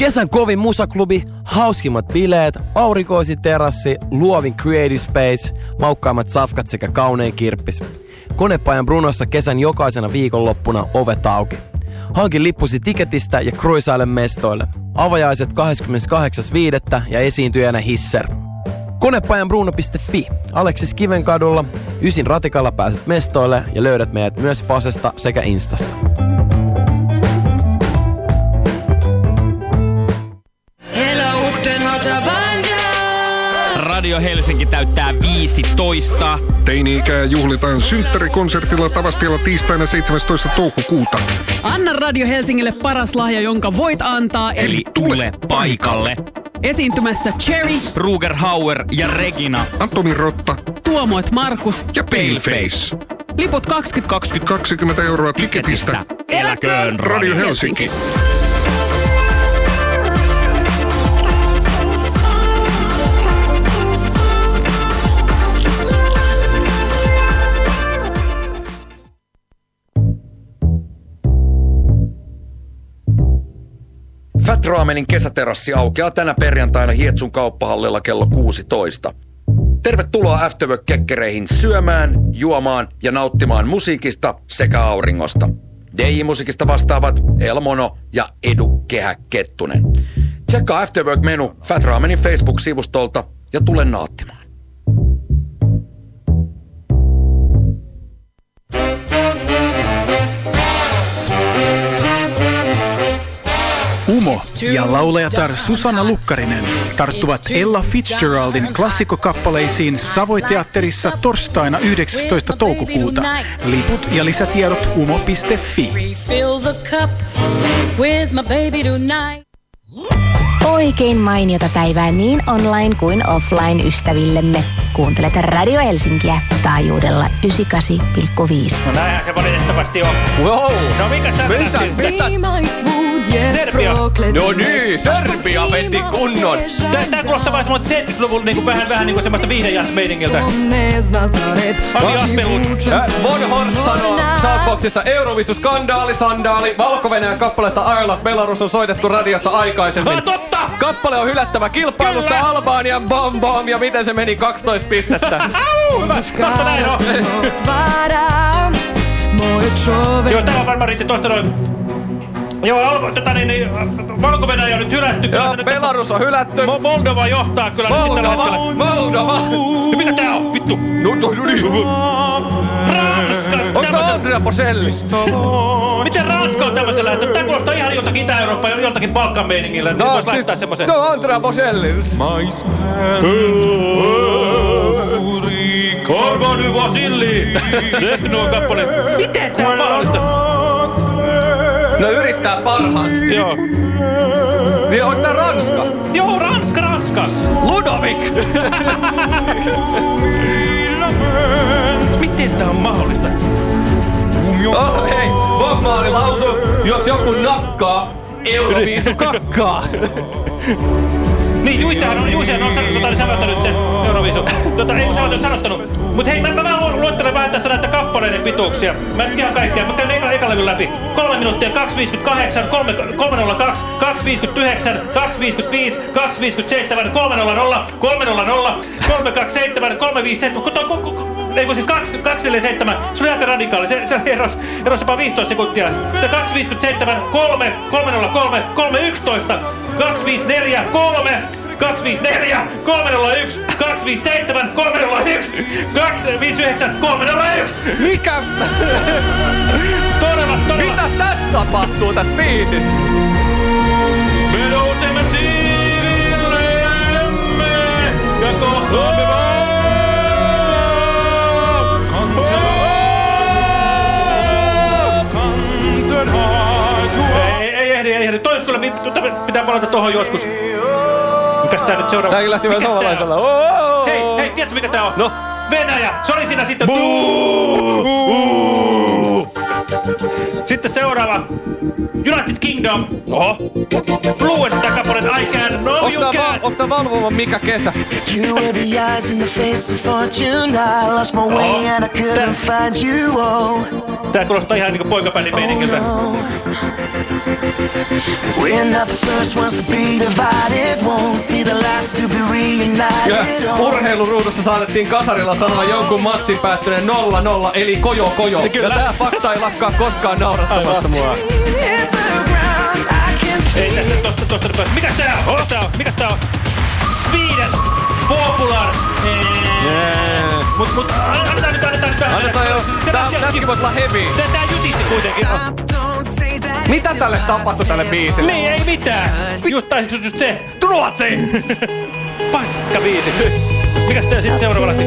Kesän kovin musaklubi, hauskimmat bileet, aurinkoisi terassi, luovin creative space, maukkaammat safkat sekä kaunein kirppis. Konepajan Brunossa kesän jokaisena viikonloppuna ovet auki. Hankin lippusi tiketistä ja kruisaile mestoille. Avajaiset 28.5. ja esiintyjänä Hisser. Konepajanbruno.fi. Aleksis Kivenkadulla. Ysin ratikalla pääset mestoille ja löydät meidät myös Fasesta sekä Instasta. Radio Helsinki täyttää 15. Teini-ikää juhlitaan synttärikonsertilla Tavastialla tiistaina 17. toukokuuta. Anna Radio Helsingille paras lahja, jonka voit antaa, eli, Eli tule paikalle. esiintymässä Cherry, Ruger Hauer ja Regina. Antoni Rotta Tuomoit Markus ja Paleface. Liput 20. 20, 20 euroa tiketistä. Eläköön Radio Helsinki. Fat Ramenin kesäterassi aukeaa tänä perjantaina Hietsun kauppahallilla kello 16. Tervetuloa Afterwork-kekkereihin syömään, juomaan ja nauttimaan musiikista sekä auringosta. DJ-musiikista vastaavat Elmono ja Edu Kehä Kettunen. Tsekkaa Afterwork-menu Fat Ramenin Facebook-sivustolta ja tule nauttimaan. Umo ja laulajatar Susanna Lukkarinen tarttuvat Ella Fitzgeraldin klassikkokappaleisiin Savoiteatterissa torstaina 19. toukokuuta. Liput ja lisätiedot umo.fi. Refill the cup with my baby tonight. Oikein mainiota päivää niin online kuin offline ystävillemme. Kuuntelet Radio Helsinkiä taajuudella 98,5. No näinhän se valitettavasti on. Wow. No mikä? Mitä? Serbia. No niin, Serbia veti kunnon. Tää, tää kuulostaa vähän semmoista 70-luvun niinku vähän, vähän niinku semmoista viihdejazz-meiningiltä. Oli Aspelun. Äh, Von Horst sanoo Shoutboxissa Eurovisu-skandaali, sandaali, valko kappaletta I Love Belarus on soitettu radiossa aikaisemmin. Ah, totta! Kappale on hylättävä kilpailusta Kyllä. Albanian Bom Bom ja miten se meni 12 pistettä. Hyvä, totta näin on. Joo, tää on varmaan riitti tosta noin. Joo, tota niin, niin valko on nyt hylätty. Joo, se nyt- Belarus on hylätty. Mo- Moldova johtaa kyllä nyt sitten tällä Moldova, hetkellä. Moldova. Ja mikä tää on? Vittu. No, no, no niin. Ranska! Onko Andrea Boselli? Miten Ranska on tämmöisellä? Että Tää kuulostaa ihan joltakin Itä-Eurooppaa, joltakin Balkan meiningillä. Laittaa semmosen. No Andrea Boselli. Korvony Vasilli! Sekno kappale. Miten tää on mahdollista? No yrittää parhaas. Joo. Niin onko tää Ranska? Joo, Ranska, Ranska! Ludovik! Miten tää on mahdollista? Oh, hei, Bob Marley lausu, jos joku nakkaa, Euroviisu (laughs) kakkaa. Niin, Juisehan on, Juisehan on sanottu, tota, sävättänyt se Euroviisu. Tota, ei kun sä oot sanottanut. Mut hei, mä, mä, lu- luettelen vähän tässä näitä kappaleiden pituuksia. Mä nyt ihan kaikkea. Mä käyn eka, eka levyn läpi. 3 minuuttia, 258, 3, 302, 259, 255, 257, 300, 300, 327, 357. Kun toi, ku, ku, ku, ei kun siis 2, 247, se oli aika radikaali. Se, se erosi, erosi jopa 15 sekuntia. Sitten 257, 3, 303, 311, 254, 3, 254, 301, 257, 301, 259, 301. Mikä? Todella, todella. Mitä tässä tapahtuu tässä biisissä? Me nousemme sillemme palata tohon joskus. Mikäs tää nyt seuraavaksi? Tääkin lähti vähän samanlaisella. Hei, hei, tiedätkö mikä tää on? No. Venäjä! Se oli siinä sitten. Buu! Sitten seuraava. United Kingdom. Oho. Blues takapuolen I can, no Onks you can. onks tää valvova mikä kesä? You were the eyes in the face of fortune. I lost my way and I couldn't find you. Oh, Tää kuulostaa ihan niinku poikabändin meiningiltä. we're not the first ones to be divided. Won't be the last to be Ja reunited. Oh, urheiluruudusta saadettiin kasarilla sanoa jonkun matsin päättyneen 0-0, eli kojo kojo. Kyllä. Ja tää fakta ei lakkaa koskaan naurattamasta mua. Ei tästä tosta tosta nyt pääse. Mikäs tää on? Mikäs tää on? Mikäs tää on? Sweden Popular. Mut mut annetaan nyt annetaan nyt Annetaan jo. Tää, tässäkin voisi olla heavy. Tää jutisti kuitenkin. Mitä tälle tapahtui tälle biisille? Niin ei mitään. Just tai siis just se. Ruotsi! (laughs) Paska biisi. Mikäs tää sitten seuraava lähti?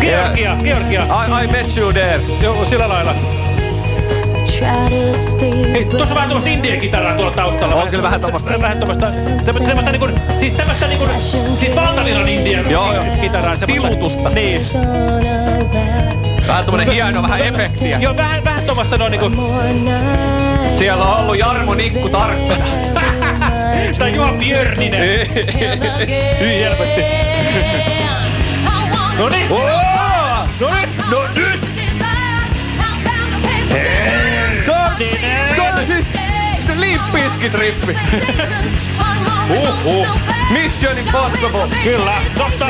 Georgia, Georgia. I, I met you there. Joo, sillä lailla. Hei, tuossa on vähän tuommoista indie-kitaraa tuolla taustalla. On kyllä vähän tommoista. Vähän tuommoista. Semmoista, semmoista niinku, siis tämmöistä niinku, siis valtavirran indie Joo, joo. kitaraa. Tilutusta. Niin. Vähän tommonen hieno, vähän efektiä. Joo, vähän, vähän tuommoista noin niinku, Siellä on ollut Jarmo Nikku Tarkkana. (laughs) Juha Björninen. Hyi helvetti. No niin. No niin. No nyt. Herttinen. Tuota siis Limp Bizkit rippi. Uh, uh. Mission Impossible. Kyllä, totta.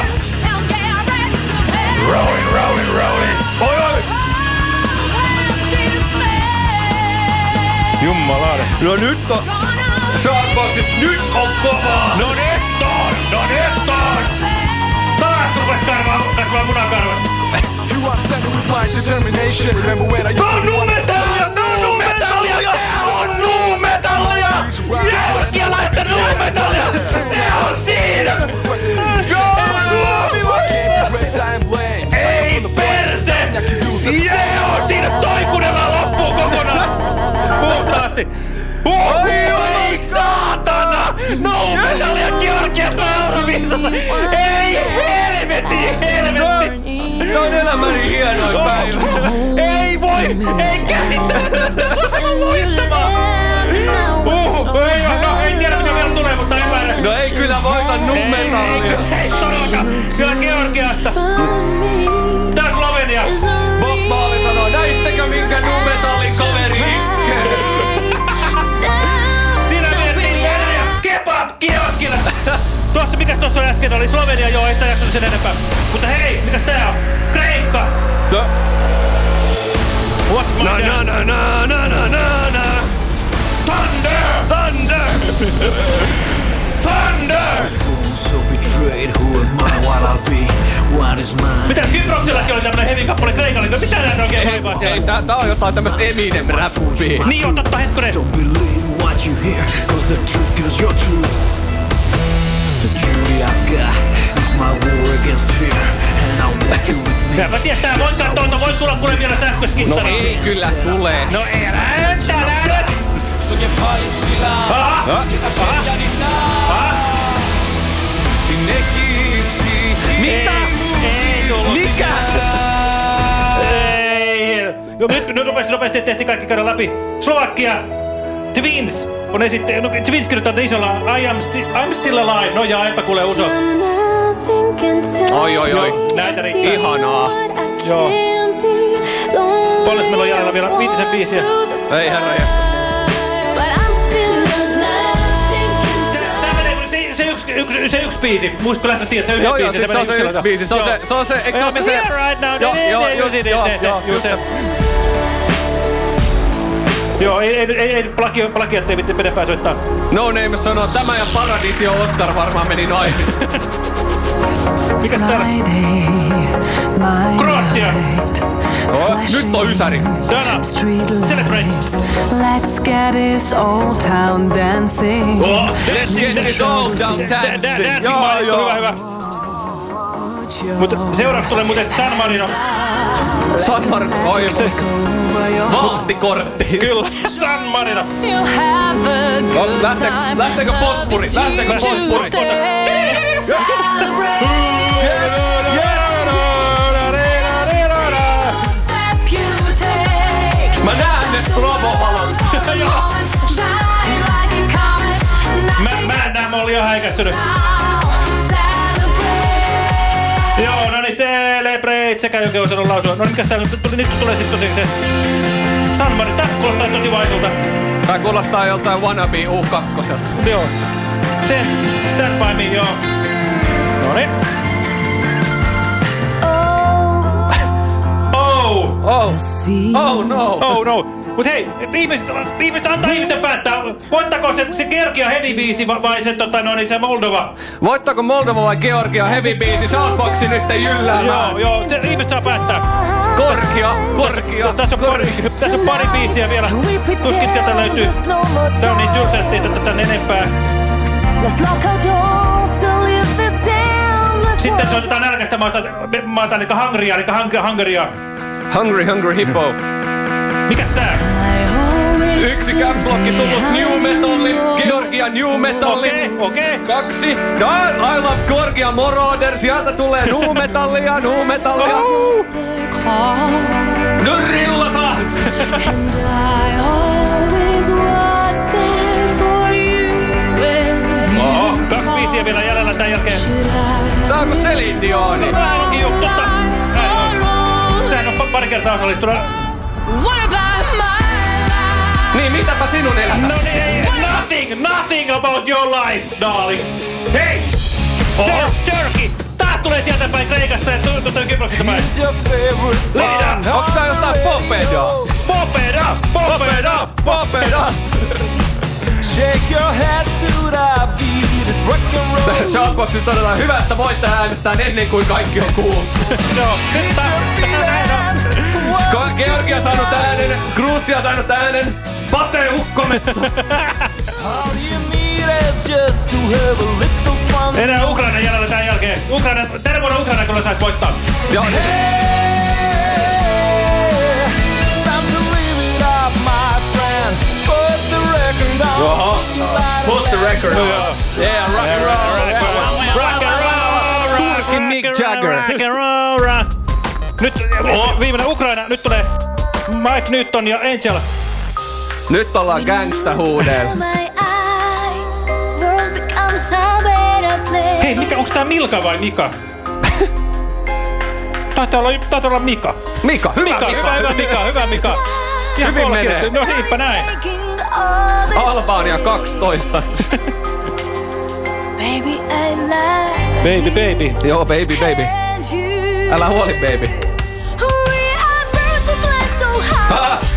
Rolling, rolling, rolling. Oi, oi. Jumalaude. No nyt on... Shoutboxit, nyt on kovaa! No nyt on! No nyt on! Taas kun rupes karvaa, kasvaa munakarvat. You are sending with my determination. Remember when I used Tää on nu metallia! Tää on nu metallia! Tää on nu Georgialaista numetallia! Se on siinä! Ei perse! Se on siinä! Toikunella loppuu kokonaan! Puhtaasti! Oi, oi, saatana! No metallia Georgiasta Euroviisassa! Ei helvetti, helvetti! Tää on elämäni hienoin päivä. Ei voi! Ei käsittele! Loistavaa! Uh, ei, no, ei tiedä mitä vielä tulee, mutta epäilen. No ei kyllä voita numetallia. Ei, ei todellakaan. Kyllä Georgiasta. (laughs) Tuossa, mikäs tuossa äsken oli? Slovenia, joo, ei sitä jaksanut sen enempää. Mutta hei, mikäs tää on? Kreikka! So. What's my No, no, dance? no, no, no, no, no. Thunder! Thunder! Thunder! So betrayed, who am I, what I'll be, what is mine? Mitä Kyproksillakin oli tämmönen heavy-kappale Kreikalle? Mitä näitä oikein vaivaa Ei, siellä? tää, tää on jotain tämmöstä Eminem räppiä. Niin on totta, hetkonen. Don't believe what you hear, cause the truth kills your truth. Mä tiedän, tää voit katsoa, että voit tulla kuule vielä No ei kyllä tule. No ei, älä älä! Aha! Aha! Aha! Mitä? Ei. Mikä? Ei. No, nyt, nyt nopeasti, nopeasti tehtiin kaikki käydä läpi. Slovakia. Twins on esittänyt, no, Twins kirjoittaa isolla I am, sti, I'm still alive. No ja enpä kuule uso. Oi, oi, oi. Näitä riittää. Ihanaa. Joo. Paljon meillä on jäljellä vielä viitisen biisiä. Ei herra se, yksi, yksi, se yksi biisi. Muistatko kyllä sä tiedät, se yhden Joo, joo, siis se on se yksi biisi. Se on se, se on se, eikö se ole se? here right now. Joo, joo, Joo, just, joo, se, joo, se, just se. Joo, ei, ei, ei, ei plagi, plagiat ei pidempään soittaa. No Name sanoo, tämä ja Paradisio Oscar varmaan meni naimisiin. (laughs) Mikäs täällä? Kroatia. Oh, nyt on Ysäri. Dana. Celebrate. Let's get this old town dancing. Oh, Let's get this old town dancing. Dancing mainittu, joo. hyvä, hyvä. Mutta seuraavaksi tulee muuten San Marino. San Marino, oi Valttikortti. kyllä, (laughs) San Marino. No, lähteekö, lähteekö potpuri? Lähteekö potpuri? Mä näen ne provovalot. (laughs) Mä, mä en näe, mä olin ihan häikästynyt. Celebrate, sekä joka on sanonut lausua. No mikäs täällä nyt tuli, nyt tulee sitten tosiaan se San Marino. Tää kuulostaa tosi vaisulta. Tää kuulostaa joltain wannabe U2. Joo. Set, stand by me, joo. No niin. Oh! Oh! Oh no! Oh no! Mut hei, ihmiset, ihmiset antaa ihmisten päättää, voittako se, se Georgia heavy-biisi va- vai se, tota, no, niin se Moldova? Voittako Moldova vai Georgia heavy biisi Soundboxi nyt jylläämään? Joo, joo, se ihmiset saa päättää. Korkia, korkia. Tässä on, pari, tässä on pari biisiä vielä. Tuskin sieltä löytyy. Tää on niin tylsä, ettei tätä tänne enempää. Sitten se otetaan nälkästä maasta, maata, eli Hungria, eli Hung- Hungaria. Hungry Hungry Hippo. Mikäs tää? Yksi caps lock tutut New Metalli. Georgia New Metalli. Okei, okei. Kaksi. No, I love Georgia Moroder. Sieltä tulee New Metallia, New Metallia. Nyt rillataan! Oho, kaksi biisiä vielä jäljellä tämän jälkeen. Tää onko Celine Dioni? Juttu, totta. Sehän on pa- pari kertaa osallistunut. Niin, mitäpä sinun elämä? No niin, ei, nothing, nothing about your life, darling. Hei! Tur Turkey! Taas tulee sieltä päin Kreikasta ja tu- tu- tu- Kyproksesta päin. Lida! Onks tää jotain popeda? Popeda! Popeda! Popeda! Shake your head to the beat, it's rock and roll. (laughs) Shoutboxissa todetaan hyvä, että voitte äänestää ennen kuin kaikki on kuultu. Joo, nyt tää- näin on. Ko- Georgia saanut äänen, Gruusia saanut äänen, Pate Ukkometsä. Enää Ukraina jäljellä tämän jälkeen. Ukraina, tänä vuonna Ukraina kyllä saisi voittaa. Joo. Jaha. Put the record on. Yeah, rock and roll. Rock and roll, Turkin Mick Jagger. Rock and roll. Nyt viimeinen Ukraina, nyt tulee Mike Newton ja Angel. Nyt ollaan gangsta huudella. Hei, mikä, onks tää Milka vai Mika? Taitaa olla, taitaa olla Mika. Mika, hyvä Mika. Mika. Hyvä, hyvä Mika, hyvä Mika. Ihan Hyvin menee. No niinpä näin. Albania 12. Baby, Baby, baby. Joo, baby, baby. Älä huoli, baby.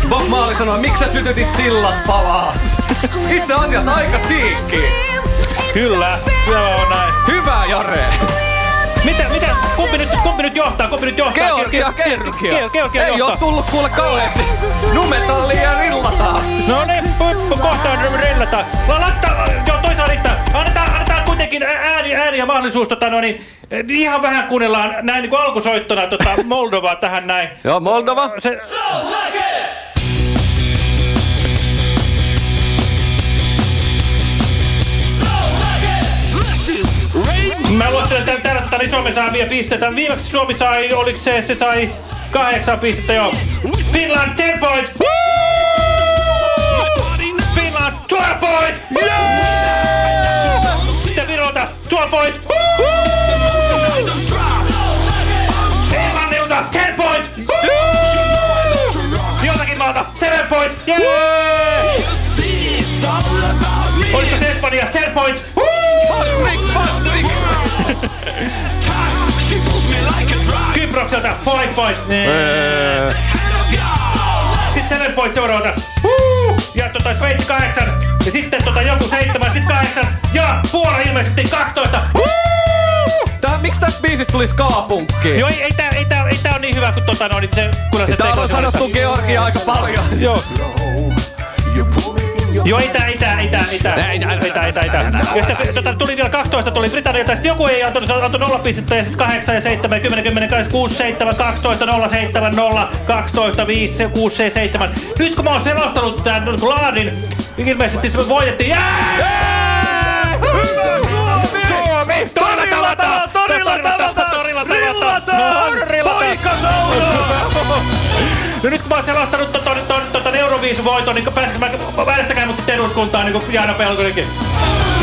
Bob Marley sanoi, miksi sä sytytit sillat palaa? Itse asiassa aika tiikki. Kyllä, se on näin. Hyvä, Jare. Mitä, mitä, kumpi nyt, kumpi nyt johtaa, kumpi nyt johtaa? Georgia, Ge- Ge- Georgia. Ge- Georgia Ei johtaa. oo tullut kuule kauheasti numetallia rillataan. No niin, kohtaan rillataan. Laittaa, joo toisaalta. Annetaan, annetaan kuitenkin ääni, ääni ja mahdollisuus, tota, no niin, ihan vähän kuunnellaan näin niin kuin alkusoittona tota, (laughs) Moldovaa tähän näin. Joo, Moldova. Se, Mä luottelen täällä tota, niin Suomi saa vielä pisteitä. Viimeksi Suomi sai, oliko se, se sai kahdeksan pistettä joo. Finland 10 points! Woo! Finland 12 points! Yeah! Virolta 12 points! Woo! Englannilta 10 points! Woo! Joltakin maalta 7 points! Yeah! Oliko se Espanja 10 points? Kyprokselta 5 points. Nee. Sitten 7 points seuraavalta. Woo! Ja tota Sveitsi 8. Ja sitten tota joku 7, sitten 8. Ja Puola ilmeisesti 12. Woo! Tää, miksi tästä biisistä tuli skaapunkki? Joo, ei, ei, tää, ei, tää, ei tää on niin hyvä kuin tota, no, niin se, kyllä se Täällä on tekee sanottu sellaista. Georgia aika paljon. Joo. Joo, itä, itä, itä, itä. Itä, itä, itä, itä. Ja sitten tota, tuli vielä 12, tuli Britannialta, sitten joku ei antanut, antoi 0 pistettä, ja sitten 8 ja 7, 10, 10, 10, 6, 7, 12, 0, 7, 0, 12, 5, 6, 6 7. Nyt kun mä oon selostanut tämän Laadin, ilmeisesti se voitettiin. Jää! Jää! Suomi! Torilla tavata! Torilla tavata! Torilla tavata! Torilla tavata! Poika No nyt kun mä oon selostanut ton, ton, ton, ton Euroviisuvoiton, niin äänestäkään mut sitten eduskuntaan, niin kuin Jaana Pelkonenkin.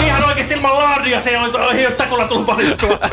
Ihan oikeesti ilman laadia se ei ole, takulla tullut valittua. (laughs)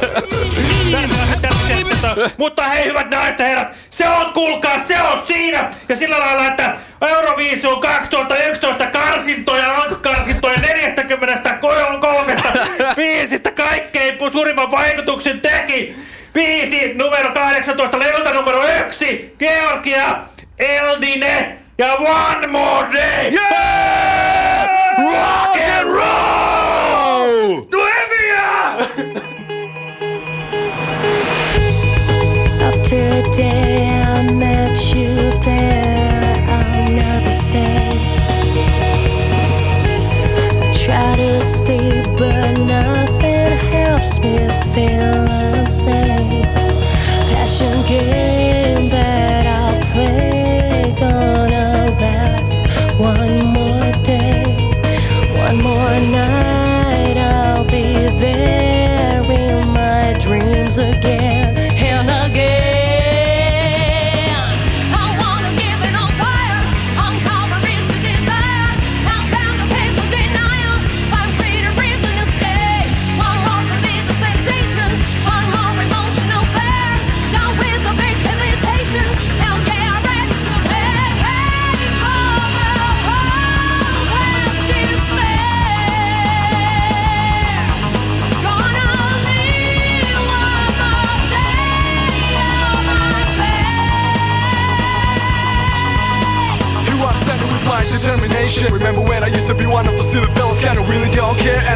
Mutta hei hyvät naiset ja herrat, se on kuulkaa, se on siinä! Ja sillä lailla, että Euroviisu on 2011 karsintoja, alkukarsintoja 43 (laughs) viisistä kaikkein suurimman vaikutuksen teki. Viisi, numero 18, levyltä numero yksi, Georgia, Eldine ja One More Day. Yeah! Rock and roll! Tulevia! After a day I met you there,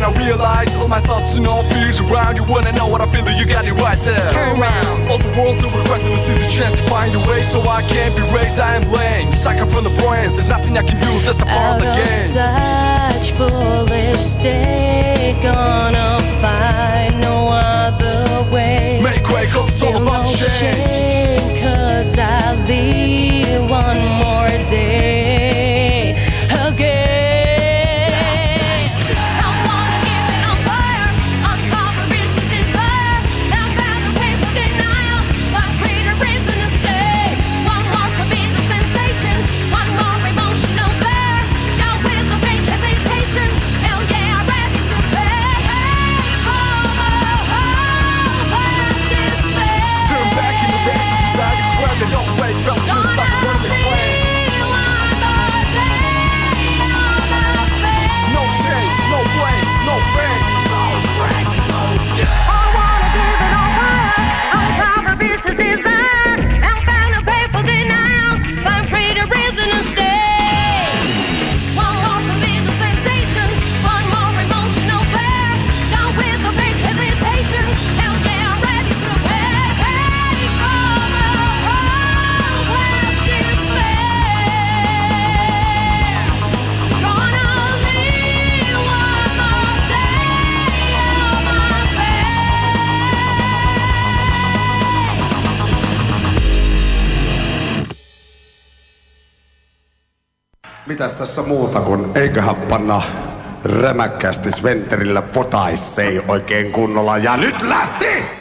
I realize all my thoughts and all fears around you wanna know what I feel you got it right there. Turn round. All the world's a request and this is the chance to find a way so I can't be raised I am lame. Sucker from the brains there's nothing I can do that's a part of Out the of game such foolish state, gonna find no other way. Make way cause it's all about shame, cause I live tässä muuta kuin eiköhän panna rämäkkästi Sventerillä potaissei oikein kunnolla. Ja nyt lähti!